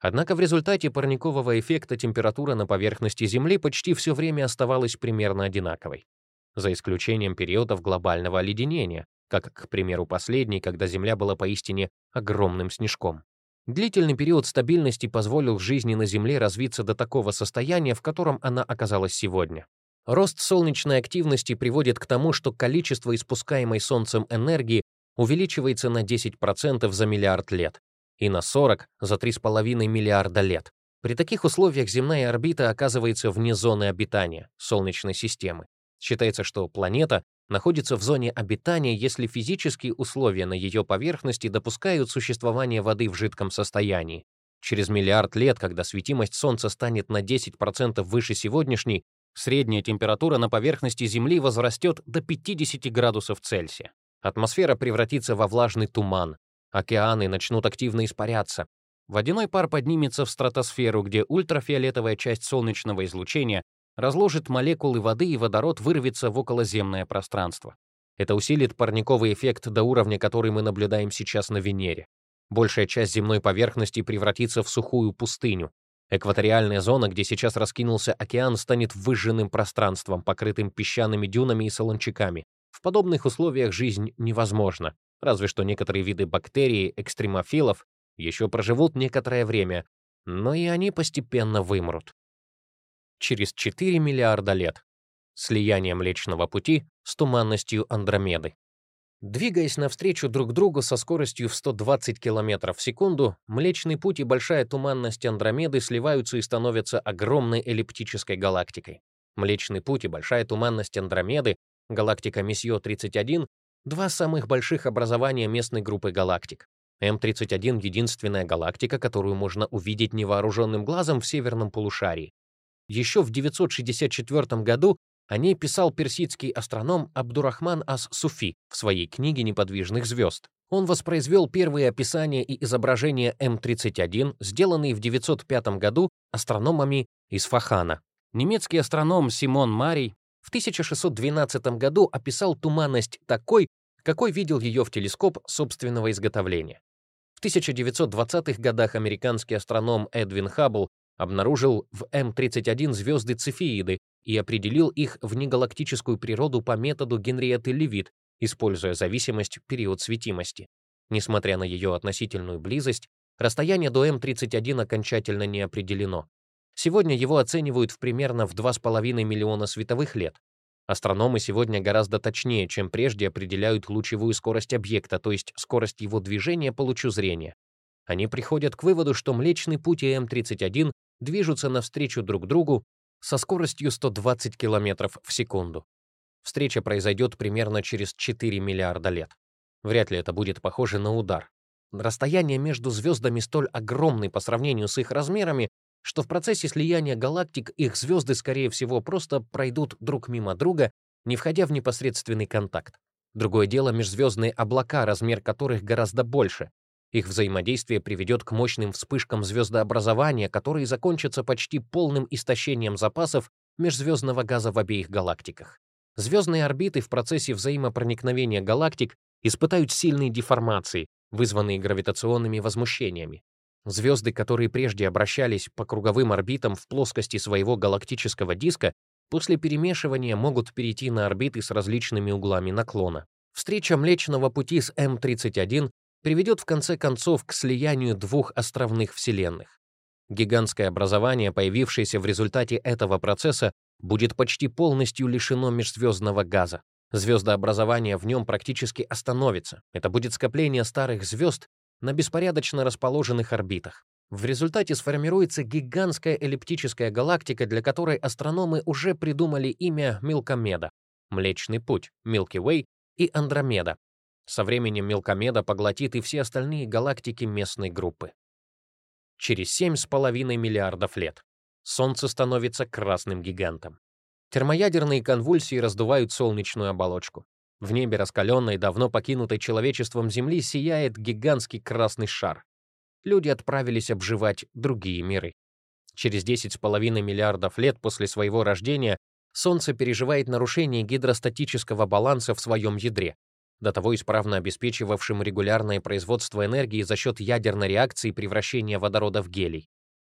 Однако в результате парникового эффекта температура на поверхности Земли почти все время оставалась примерно одинаковой, за исключением периодов глобального оледенения, как, к примеру, последний, когда Земля была поистине огромным снежком. Длительный период стабильности позволил жизни на Земле развиться до такого состояния, в котором она оказалась сегодня. Рост солнечной активности приводит к тому, что количество испускаемой Солнцем энергии увеличивается на 10% за миллиард лет, и на 40 за 3,5 миллиарда лет. При таких условиях земная орбита оказывается вне зоны обитания Солнечной системы. Считается, что планета находится в зоне обитания, если физические условия на ее поверхности допускают существование воды в жидком состоянии. Через миллиард лет, когда светимость Солнца станет на 10% выше сегодняшней, Средняя температура на поверхности Земли возрастет до 50 градусов Цельсия. Атмосфера превратится во влажный туман. Океаны начнут активно испаряться. Водяной пар поднимется в стратосферу, где ультрафиолетовая часть солнечного излучения разложит молекулы воды и водород вырвется в околоземное пространство. Это усилит парниковый эффект до уровня, который мы наблюдаем сейчас на Венере. Большая часть земной поверхности превратится в сухую пустыню. Экваториальная зона, где сейчас раскинулся океан, станет выжженным пространством, покрытым песчаными дюнами и солончаками. В подобных условиях жизнь невозможна, разве что некоторые виды бактерий, экстремофилов, еще проживут некоторое время, но и они постепенно вымрут. Через 4 миллиарда лет слияние Млечного Пути с туманностью Андромеды. Двигаясь навстречу друг другу со скоростью в 120 км в секунду, Млечный Путь и Большая Туманность Андромеды сливаются и становятся огромной эллиптической галактикой. Млечный Путь и Большая Туманность Андромеды, галактика Месье-31, два самых больших образования местной группы галактик. М31 — единственная галактика, которую можно увидеть невооруженным глазом в северном полушарии. Еще в 964 году о ней писал персидский астроном Абдурахман ас-Суфи в своей книге «Неподвижных звезд». Он воспроизвел первые описания и изображения М31, сделанные в 905 году астрономами из Фахана. Немецкий астроном Симон Марий в 1612 году описал туманность такой, какой видел ее в телескоп собственного изготовления. В 1920-х годах американский астроном Эдвин Хаббл обнаружил в М31 звезды Цефеиды и определил их в негалактическую природу по методу Генриетты Левит, используя зависимость период светимости. Несмотря на ее относительную близость, расстояние до М31 окончательно не определено. Сегодня его оценивают в примерно в 2,5 миллиона световых лет. Астрономы сегодня гораздо точнее, чем прежде, определяют лучевую скорость объекта, то есть скорость его движения по лучу зрения. Они приходят к выводу, что Млечный Путь и М31 движутся навстречу друг другу со скоростью 120 км в секунду. Встреча произойдет примерно через 4 миллиарда лет. Вряд ли это будет похоже на удар. Расстояние между звездами столь огромное по сравнению с их размерами, что в процессе слияния галактик их звезды, скорее всего, просто пройдут друг мимо друга, не входя в непосредственный контакт. Другое дело межзвездные облака, размер которых гораздо больше, их взаимодействие приведет к мощным вспышкам звездообразования, которые закончатся почти полным истощением запасов межзвездного газа в обеих галактиках. Звездные орбиты в процессе взаимопроникновения галактик испытают сильные деформации, вызванные гравитационными возмущениями. Звезды, которые прежде обращались по круговым орбитам в плоскости своего галактического диска, после перемешивания могут перейти на орбиты с различными углами наклона. Встреча Млечного Пути с М31 приведет в конце концов к слиянию двух островных вселенных. Гигантское образование, появившееся в результате этого процесса, будет почти полностью лишено межзвездного газа. Звездообразование в нем практически остановится. Это будет скопление старых звезд на беспорядочно расположенных орбитах. В результате сформируется гигантская эллиптическая галактика, для которой астрономы уже придумали имя Милкомеда, Млечный Путь, Milky Way и Андромеда, со временем Мелкомеда поглотит и все остальные галактики местной группы. Через 7,5 миллиардов лет Солнце становится красным гигантом. Термоядерные конвульсии раздувают солнечную оболочку. В небе раскаленной, давно покинутой человечеством Земли сияет гигантский красный шар. Люди отправились обживать другие миры. Через 10,5 миллиардов лет после своего рождения Солнце переживает нарушение гидростатического баланса в своем ядре, до того исправно обеспечивавшим регулярное производство энергии за счет ядерной реакции превращения водорода в гелий.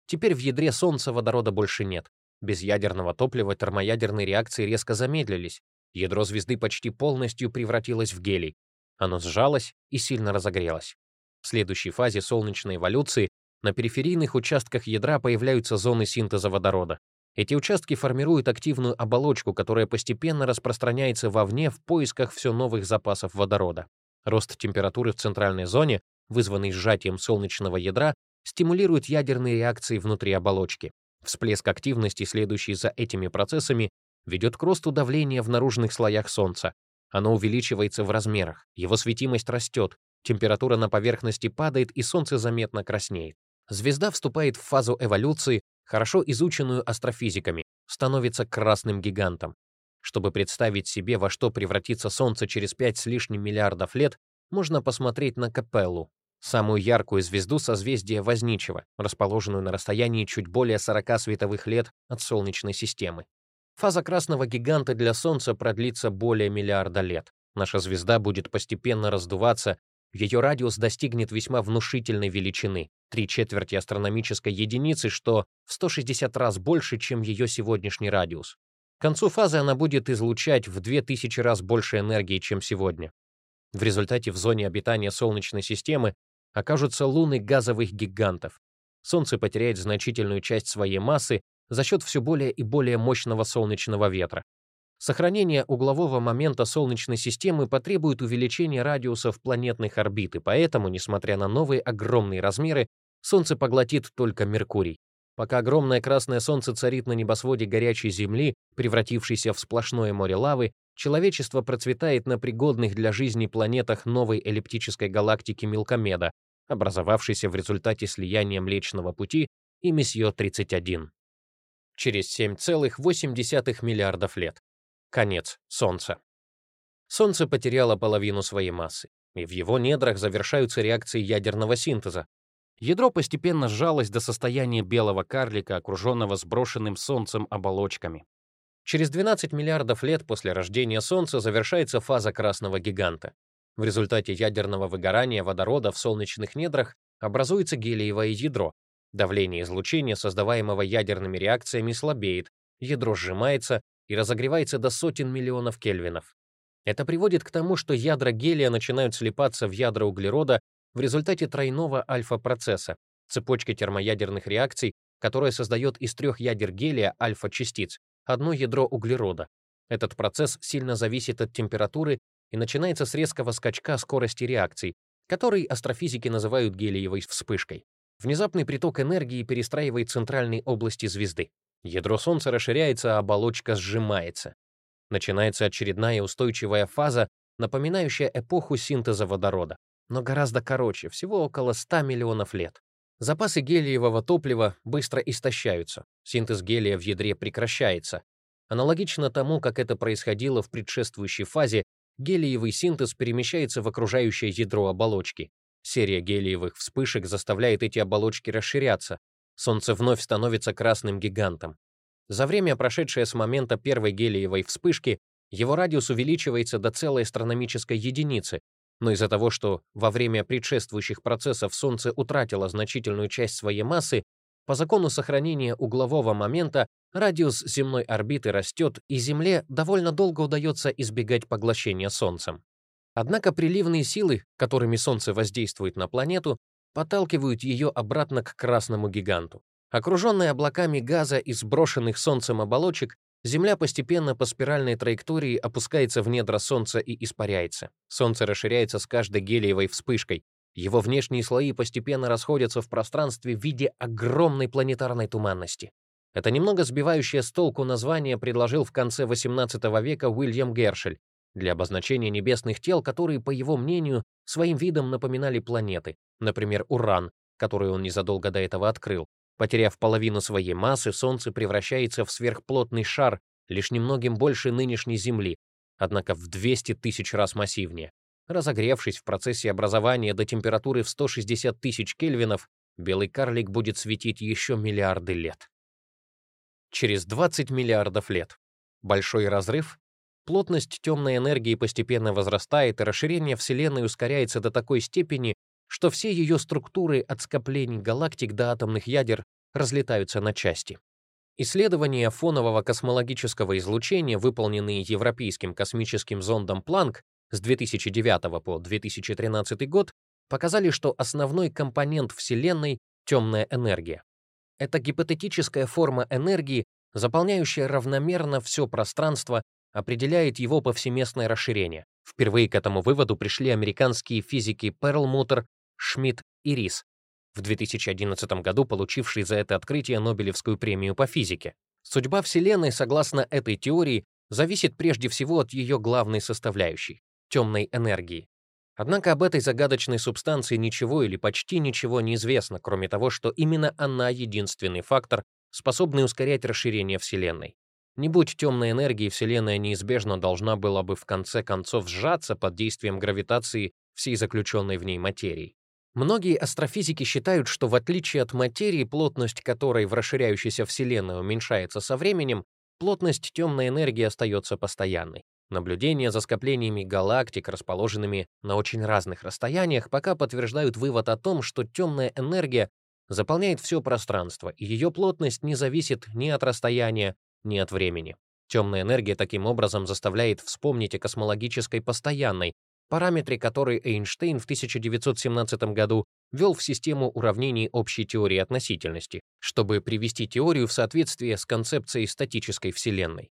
Теперь в ядре Солнца водорода больше нет. Без ядерного топлива термоядерные реакции резко замедлились. Ядро звезды почти полностью превратилось в гелий. Оно сжалось и сильно разогрелось. В следующей фазе солнечной эволюции на периферийных участках ядра появляются зоны синтеза водорода. Эти участки формируют активную оболочку, которая постепенно распространяется вовне в поисках все новых запасов водорода. Рост температуры в центральной зоне, вызванный сжатием солнечного ядра, стимулирует ядерные реакции внутри оболочки. Всплеск активности, следующий за этими процессами, ведет к росту давления в наружных слоях Солнца. Оно увеличивается в размерах, его светимость растет, температура на поверхности падает и Солнце заметно краснеет. Звезда вступает в фазу эволюции, хорошо изученную астрофизиками, становится красным гигантом. Чтобы представить себе, во что превратится Солнце через 5 с лишним миллиардов лет, можно посмотреть на Капеллу, самую яркую звезду созвездия Возничего, расположенную на расстоянии чуть более 40 световых лет от Солнечной системы. Фаза красного гиганта для Солнца продлится более миллиарда лет. Наша звезда будет постепенно раздуваться, ее радиус достигнет весьма внушительной величины — три четверти астрономической единицы, что в 160 раз больше, чем ее сегодняшний радиус. К концу фазы она будет излучать в 2000 раз больше энергии, чем сегодня. В результате в зоне обитания Солнечной системы окажутся луны газовых гигантов. Солнце потеряет значительную часть своей массы за счет все более и более мощного солнечного ветра. Сохранение углового момента Солнечной системы потребует увеличения радиусов планетных орбит, и поэтому, несмотря на новые огромные размеры, Солнце поглотит только Меркурий. Пока огромное красное Солнце царит на небосводе горячей Земли, превратившейся в сплошное море лавы, человечество процветает на пригодных для жизни планетах новой эллиптической галактики Мелкомеда, образовавшейся в результате слияния Млечного Пути и Месье-31. Через 7,8 миллиардов лет. Конец Солнца. Солнце потеряло половину своей массы, и в его недрах завершаются реакции ядерного синтеза. Ядро постепенно сжалось до состояния белого карлика, окруженного сброшенным Солнцем оболочками. Через 12 миллиардов лет после рождения Солнца завершается фаза красного гиганта. В результате ядерного выгорания водорода в солнечных недрах образуется гелиевое ядро. Давление излучения, создаваемого ядерными реакциями, слабеет, ядро сжимается и разогревается до сотен миллионов кельвинов. Это приводит к тому, что ядра гелия начинают слипаться в ядра углерода в результате тройного альфа-процесса, цепочки термоядерных реакций, которая создает из трех ядер гелия альфа-частиц одно ядро углерода. Этот процесс сильно зависит от температуры и начинается с резкого скачка скорости реакций, который астрофизики называют гелиевой вспышкой. Внезапный приток энергии перестраивает центральные области звезды. Ядро Солнца расширяется, а оболочка сжимается. Начинается очередная устойчивая фаза, напоминающая эпоху синтеза водорода, но гораздо короче, всего около 100 миллионов лет. Запасы гелиевого топлива быстро истощаются, синтез гелия в ядре прекращается. Аналогично тому, как это происходило в предшествующей фазе, гелиевый синтез перемещается в окружающее ядро оболочки. Серия гелиевых вспышек заставляет эти оболочки расширяться. Солнце вновь становится красным гигантом. За время, прошедшее с момента первой гелиевой вспышки, его радиус увеличивается до целой астрономической единицы, но из-за того, что во время предшествующих процессов Солнце утратило значительную часть своей массы, по закону сохранения углового момента радиус земной орбиты растет, и Земле довольно долго удается избегать поглощения Солнцем. Однако приливные силы, которыми Солнце воздействует на планету, подталкивают ее обратно к красному гиганту. Окруженная облаками газа и сброшенных Солнцем оболочек, Земля постепенно по спиральной траектории опускается в недра Солнца и испаряется. Солнце расширяется с каждой гелиевой вспышкой. Его внешние слои постепенно расходятся в пространстве в виде огромной планетарной туманности. Это немного сбивающее с толку название предложил в конце XVIII века Уильям Гершель для обозначения небесных тел, которые, по его мнению, своим видом напоминали планеты, например, Уран, который он незадолго до этого открыл. Потеряв половину своей массы, Солнце превращается в сверхплотный шар, лишь немногим больше нынешней Земли, однако в 200 тысяч раз массивнее. Разогревшись в процессе образования до температуры в 160 тысяч кельвинов, белый карлик будет светить еще миллиарды лет. Через 20 миллиардов лет. Большой разрыв. Плотность темной энергии постепенно возрастает, и расширение Вселенной ускоряется до такой степени, что все ее структуры от скоплений галактик до атомных ядер разлетаются на части. Исследования фонового космологического излучения, выполненные Европейским космическим зондом Планк с 2009 по 2013 год, показали, что основной компонент Вселенной — темная энергия. Это гипотетическая форма энергии, заполняющая равномерно все пространство, определяет его повсеместное расширение. Впервые к этому выводу пришли американские физики Перлмутер Шмидт и Рис, в 2011 году получивший за это открытие Нобелевскую премию по физике. Судьба Вселенной, согласно этой теории, зависит прежде всего от ее главной составляющей — темной энергии. Однако об этой загадочной субстанции ничего или почти ничего не известно, кроме того, что именно она единственный фактор, способный ускорять расширение Вселенной. Не будь темной энергии, Вселенная неизбежно должна была бы в конце концов сжаться под действием гравитации всей заключенной в ней материи. Многие астрофизики считают, что в отличие от материи, плотность которой в расширяющейся Вселенной уменьшается со временем, плотность темной энергии остается постоянной. Наблюдения за скоплениями галактик, расположенными на очень разных расстояниях, пока подтверждают вывод о том, что темная энергия заполняет все пространство, и ее плотность не зависит ни от расстояния, ни от времени. Темная энергия таким образом заставляет вспомнить о космологической постоянной, параметре который Эйнштейн в 1917 году ввел в систему уравнений общей теории относительности, чтобы привести теорию в соответствие с концепцией статической Вселенной.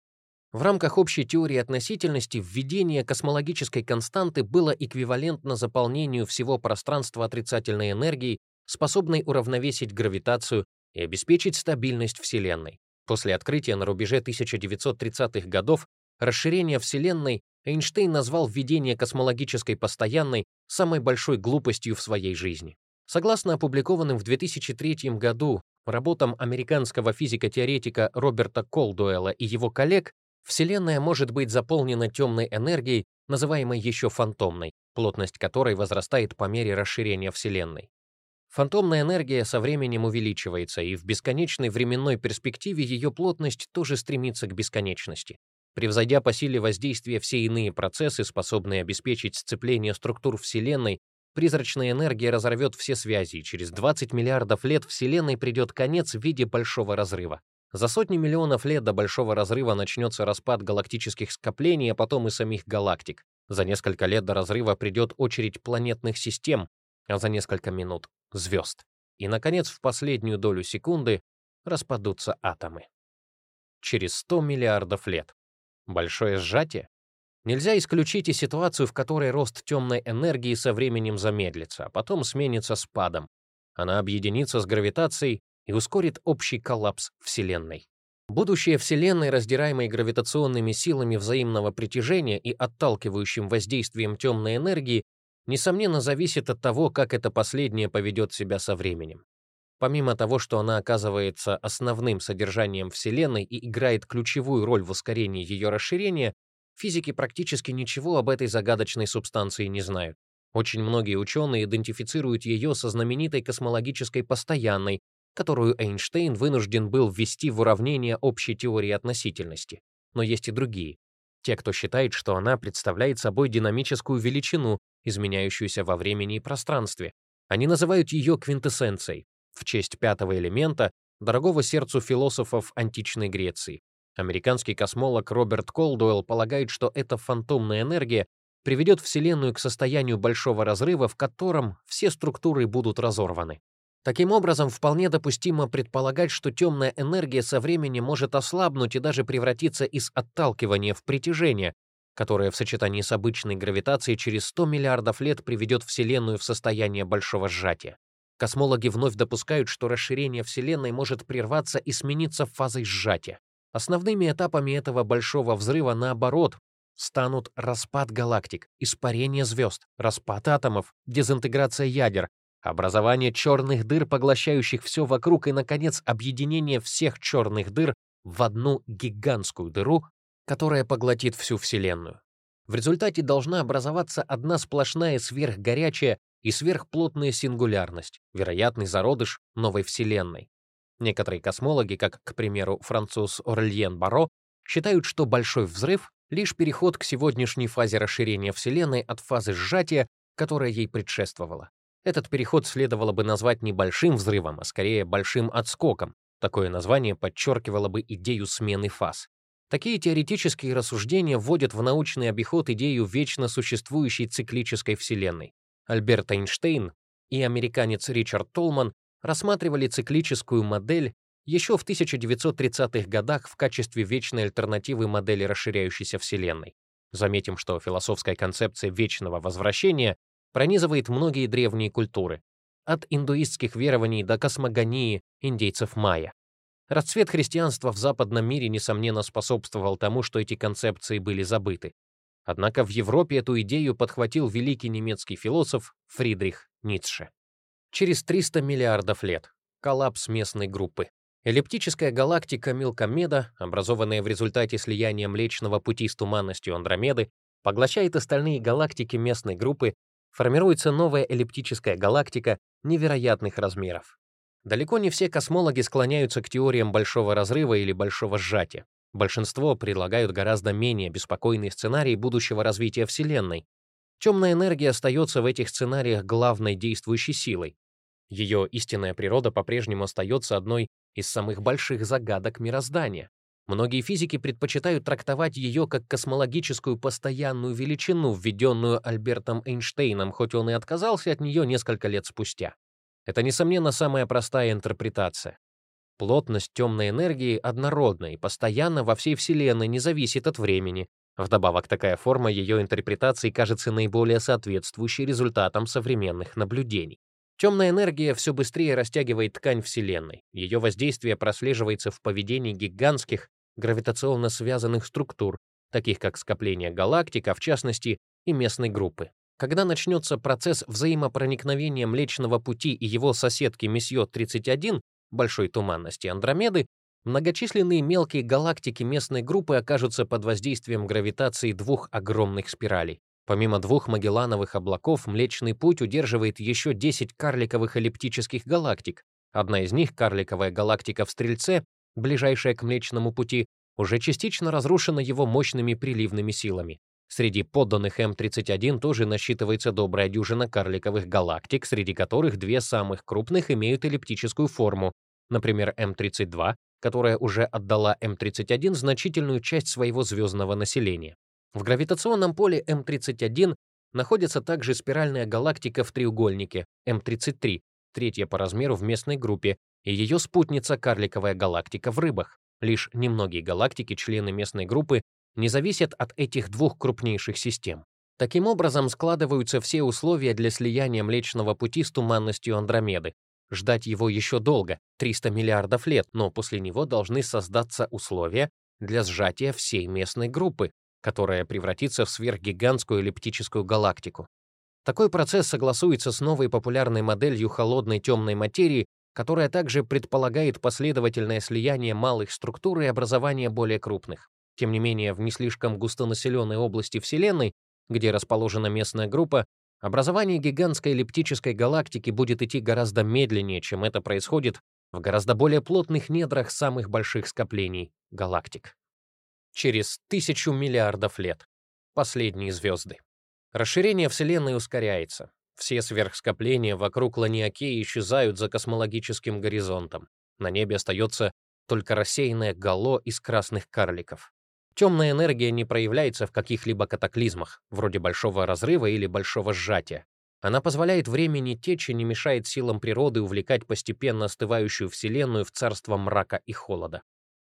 В рамках общей теории относительности введение космологической константы было эквивалентно заполнению всего пространства отрицательной энергией, способной уравновесить гравитацию и обеспечить стабильность Вселенной. После открытия на рубеже 1930-х годов расширения Вселенной Эйнштейн назвал введение космологической постоянной самой большой глупостью в своей жизни. Согласно опубликованным в 2003 году работам американского физико-теоретика Роберта Колдуэлла и его коллег, Вселенная может быть заполнена темной энергией, называемой еще фантомной, плотность которой возрастает по мере расширения Вселенной. Фантомная энергия со временем увеличивается, и в бесконечной временной перспективе ее плотность тоже стремится к бесконечности. Превзойдя по силе воздействия все иные процессы, способные обеспечить сцепление структур Вселенной, призрачная энергия разорвет все связи, и через 20 миллиардов лет Вселенной придет конец в виде большого разрыва. За сотни миллионов лет до большого разрыва начнется распад галактических скоплений, а потом и самих галактик. За несколько лет до разрыва придет очередь планетных систем, а за несколько минут — звезд. И, наконец, в последнюю долю секунды распадутся атомы. Через 100 миллиардов лет. Большое сжатие? Нельзя исключить и ситуацию, в которой рост темной энергии со временем замедлится, а потом сменится спадом. Она объединится с гравитацией и ускорит общий коллапс Вселенной. Будущее Вселенной, раздираемой гравитационными силами взаимного притяжения и отталкивающим воздействием темной энергии, несомненно, зависит от того, как это последнее поведет себя со временем. Помимо того, что она оказывается основным содержанием Вселенной и играет ключевую роль в ускорении ее расширения, физики практически ничего об этой загадочной субстанции не знают. Очень многие ученые идентифицируют ее со знаменитой космологической постоянной, которую Эйнштейн вынужден был ввести в уравнение общей теории относительности. Но есть и другие. Те, кто считает, что она представляет собой динамическую величину, изменяющуюся во времени и пространстве. Они называют ее квинтэссенцией, в честь пятого элемента, дорогого сердцу философов античной Греции. Американский космолог Роберт Колдуэлл полагает, что эта фантомная энергия приведет Вселенную к состоянию большого разрыва, в котором все структуры будут разорваны. Таким образом, вполне допустимо предполагать, что темная энергия со временем может ослабнуть и даже превратиться из отталкивания в притяжение, которое в сочетании с обычной гравитацией через 100 миллиардов лет приведет Вселенную в состояние большого сжатия. Космологи вновь допускают, что расширение Вселенной может прерваться и смениться фазой сжатия. Основными этапами этого большого взрыва, наоборот, станут распад галактик, испарение звезд, распад атомов, дезинтеграция ядер, образование черных дыр, поглощающих все вокруг, и, наконец, объединение всех черных дыр в одну гигантскую дыру, которая поглотит всю Вселенную. В результате должна образоваться одна сплошная сверхгорячая и сверхплотная сингулярность, вероятный зародыш новой Вселенной. Некоторые космологи, как, к примеру, француз Орльен Баро, считают, что Большой взрыв — лишь переход к сегодняшней фазе расширения Вселенной от фазы сжатия, которая ей предшествовала. Этот переход следовало бы назвать не большим взрывом, а скорее большим отскоком. Такое название подчеркивало бы идею смены фаз. Такие теоретические рассуждения вводят в научный обиход идею вечно существующей циклической Вселенной. Альберт Эйнштейн и американец Ричард Толман рассматривали циклическую модель еще в 1930-х годах в качестве вечной альтернативы модели расширяющейся Вселенной. Заметим, что философская концепция вечного возвращения пронизывает многие древние культуры, от индуистских верований до космогонии индейцев майя. Расцвет христианства в западном мире, несомненно, способствовал тому, что эти концепции были забыты. Однако в Европе эту идею подхватил великий немецкий философ Фридрих Ницше. Через 300 миллиардов лет. Коллапс местной группы. Эллиптическая галактика Милкомеда, образованная в результате слияния Млечного Пути с туманностью Андромеды, поглощает остальные галактики местной группы, формируется новая эллиптическая галактика невероятных размеров. Далеко не все космологи склоняются к теориям большого разрыва или большого сжатия. Большинство предлагают гораздо менее беспокойный сценарий будущего развития Вселенной. Темная энергия остается в этих сценариях главной действующей силой. Ее истинная природа по-прежнему остается одной из самых больших загадок мироздания. Многие физики предпочитают трактовать ее как космологическую постоянную величину, введенную Альбертом Эйнштейном, хоть он и отказался от нее несколько лет спустя. Это, несомненно, самая простая интерпретация. Плотность темной энергии однородна и постоянно во всей Вселенной, не зависит от времени. Вдобавок, такая форма ее интерпретации кажется наиболее соответствующей результатам современных наблюдений. Темная энергия все быстрее растягивает ткань Вселенной. Ее воздействие прослеживается в поведении гигантских гравитационно связанных структур, таких как скопление галактик, а в частности и местной группы. Когда начнется процесс взаимопроникновения Млечного Пути и его соседки Месье-31, большой туманности Андромеды, многочисленные мелкие галактики местной группы окажутся под воздействием гравитации двух огромных спиралей. Помимо двух Магеллановых облаков, Млечный Путь удерживает еще 10 карликовых эллиптических галактик. Одна из них, карликовая галактика в Стрельце, ближайшая к Млечному Пути, уже частично разрушена его мощными приливными силами. Среди подданных М-31 тоже насчитывается добрая дюжина карликовых галактик, среди которых две самых крупных имеют эллиптическую форму, например, М-32, которая уже отдала М-31 значительную часть своего звездного населения. В гравитационном поле М-31 находится также спиральная галактика в треугольнике М-33, третья по размеру в местной группе, и ее спутница карликовая галактика в рыбах. Лишь немногие галактики, члены местной группы, не зависят от этих двух крупнейших систем. Таким образом, складываются все условия для слияния Млечного Пути с туманностью Андромеды. Ждать его еще долго, 300 миллиардов лет, но после него должны создаться условия для сжатия всей местной группы, которая превратится в сверхгигантскую эллиптическую галактику. Такой процесс согласуется с новой популярной моделью холодной темной материи, которая также предполагает последовательное слияние малых структур и образование более крупных. Тем не менее, в не слишком густонаселенной области Вселенной, где расположена местная группа, образование гигантской эллиптической галактики будет идти гораздо медленнее, чем это происходит в гораздо более плотных недрах самых больших скоплений галактик. Через тысячу миллиардов лет. Последние звезды. Расширение Вселенной ускоряется. Все сверхскопления вокруг Ланиакеи исчезают за космологическим горизонтом. На небе остается только рассеянное гало из красных карликов. Темная энергия не проявляется в каких-либо катаклизмах, вроде большого разрыва или большого сжатия. Она позволяет времени течь и не мешает силам природы увлекать постепенно остывающую Вселенную в царство мрака и холода.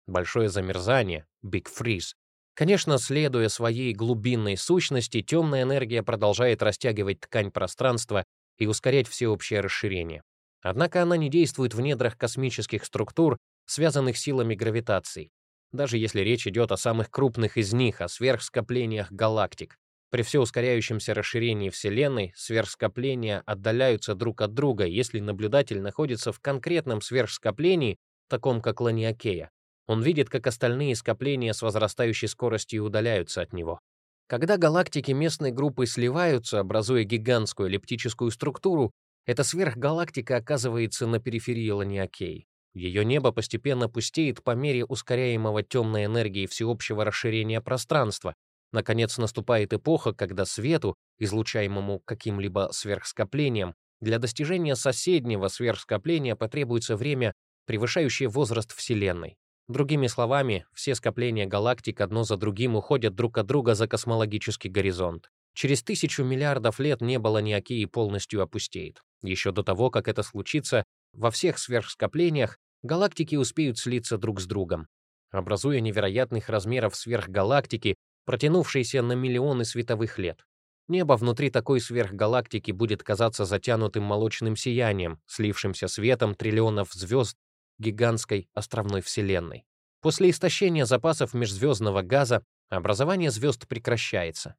Большое замерзание, Big Freeze. Конечно, следуя своей глубинной сущности, темная энергия продолжает растягивать ткань пространства и ускорять всеобщее расширение. Однако она не действует в недрах космических структур, связанных силами гравитации даже если речь идет о самых крупных из них, о сверхскоплениях галактик. При все ускоряющемся расширении Вселенной сверхскопления отдаляются друг от друга, если наблюдатель находится в конкретном сверхскоплении, таком как Ланиакея. Он видит, как остальные скопления с возрастающей скоростью удаляются от него. Когда галактики местной группы сливаются, образуя гигантскую эллиптическую структуру, эта сверхгалактика оказывается на периферии Ланиакеи. Ее небо постепенно пустеет по мере ускоряемого темной энергии всеобщего расширения пространства. Наконец наступает эпоха, когда свету, излучаемому каким-либо сверхскоплением, для достижения соседнего сверхскопления потребуется время, превышающее возраст Вселенной. Другими словами, все скопления галактик одно за другим уходят друг от друга за космологический горизонт. Через тысячу миллиардов лет небо Ланиакеи полностью опустеет. Еще до того, как это случится, во всех сверхскоплениях галактики успеют слиться друг с другом, образуя невероятных размеров сверхгалактики, протянувшиеся на миллионы световых лет. Небо внутри такой сверхгалактики будет казаться затянутым молочным сиянием, слившимся светом триллионов звезд гигантской островной Вселенной. После истощения запасов межзвездного газа образование звезд прекращается.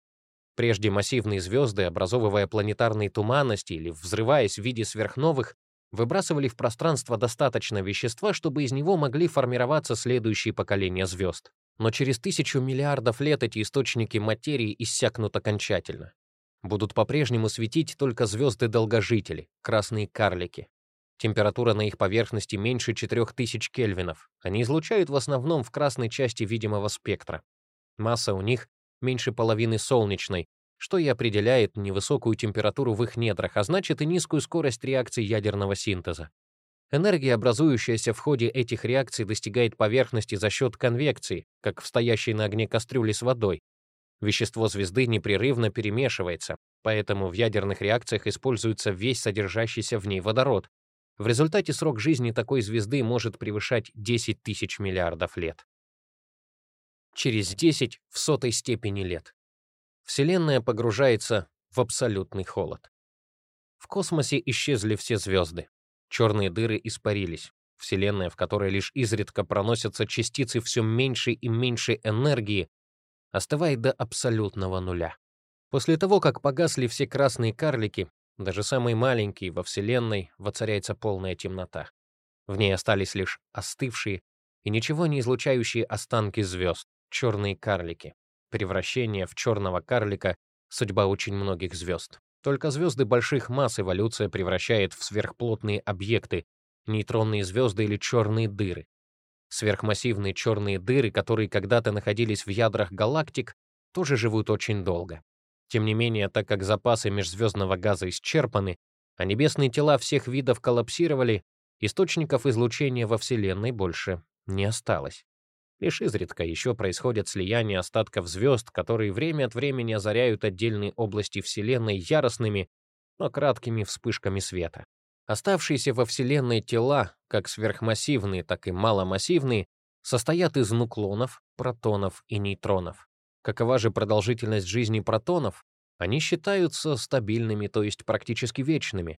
Прежде массивные звезды, образовывая планетарные туманности или взрываясь в виде сверхновых, выбрасывали в пространство достаточно вещества, чтобы из него могли формироваться следующие поколения звезд. Но через тысячу миллиардов лет эти источники материи иссякнут окончательно. Будут по-прежнему светить только звезды-долгожители, красные карлики. Температура на их поверхности меньше 4000 кельвинов. Они излучают в основном в красной части видимого спектра. Масса у них меньше половины солнечной, что и определяет невысокую температуру в их недрах, а значит и низкую скорость реакции ядерного синтеза. Энергия, образующаяся в ходе этих реакций, достигает поверхности за счет конвекции, как в стоящей на огне кастрюле с водой. Вещество звезды непрерывно перемешивается, поэтому в ядерных реакциях используется весь содержащийся в ней водород. В результате срок жизни такой звезды может превышать 10 тысяч миллиардов лет. Через 10 в сотой степени лет. Вселенная погружается в абсолютный холод. В космосе исчезли все звезды. Черные дыры испарились. Вселенная, в которой лишь изредка проносятся частицы все меньшей и меньшей энергии, остывает до абсолютного нуля. После того, как погасли все красные карлики, даже самый маленький во Вселенной воцаряется полная темнота. В ней остались лишь остывшие и ничего не излучающие останки звезд, черные карлики. Превращение в черного карлика — судьба очень многих звезд. Только звезды больших масс эволюция превращает в сверхплотные объекты, нейтронные звезды или черные дыры. Сверхмассивные черные дыры, которые когда-то находились в ядрах галактик, тоже живут очень долго. Тем не менее, так как запасы межзвездного газа исчерпаны, а небесные тела всех видов коллапсировали, источников излучения во Вселенной больше не осталось. Лишь изредка еще происходят слияния остатков звезд, которые время от времени озаряют отдельные области Вселенной яростными, но краткими вспышками света. Оставшиеся во Вселенной тела, как сверхмассивные, так и маломассивные, состоят из нуклонов, протонов и нейтронов. Какова же продолжительность жизни протонов? Они считаются стабильными, то есть практически вечными.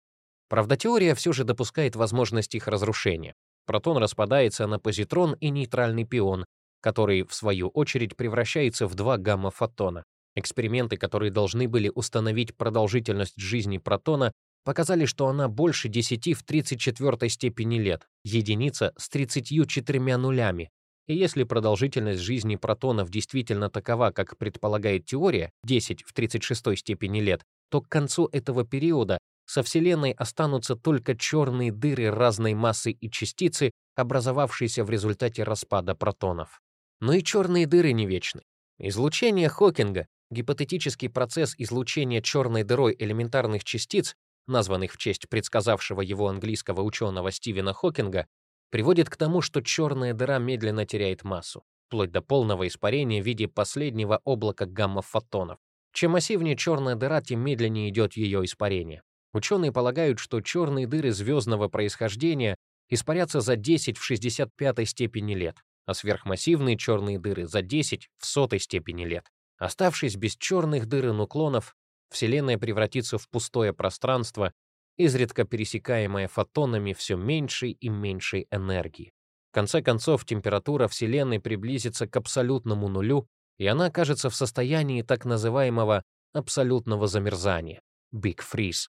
Правда, теория все же допускает возможность их разрушения. Протон распадается на позитрон и нейтральный пион, который, в свою очередь, превращается в два гамма-фотона. Эксперименты, которые должны были установить продолжительность жизни протона, показали, что она больше 10 в 34 степени лет, единица с 34 нулями. И если продолжительность жизни протонов действительно такова, как предполагает теория, 10 в 36 степени лет, то к концу этого периода со Вселенной останутся только черные дыры разной массы и частицы, образовавшиеся в результате распада протонов. Но и черные дыры не вечны. Излучение Хокинга, гипотетический процесс излучения черной дырой элементарных частиц, названных в честь предсказавшего его английского ученого Стивена Хокинга, приводит к тому, что черная дыра медленно теряет массу, вплоть до полного испарения в виде последнего облака гамма-фотонов. Чем массивнее черная дыра, тем медленнее идет ее испарение. Ученые полагают, что черные дыры звездного происхождения испарятся за 10 в 65 степени лет, а сверхмассивные черные дыры за 10 в сотой степени лет. Оставшись без черных дыр и нуклонов, Вселенная превратится в пустое пространство, изредка пересекаемое фотонами все меньшей и меньшей энергии. В конце концов, температура Вселенной приблизится к абсолютному нулю, и она окажется в состоянии так называемого абсолютного замерзания — Big Freeze.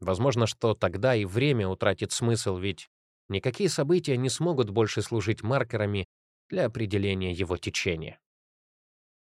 Возможно, что тогда и время утратит смысл, ведь никакие события не смогут больше служить маркерами для определения его течения.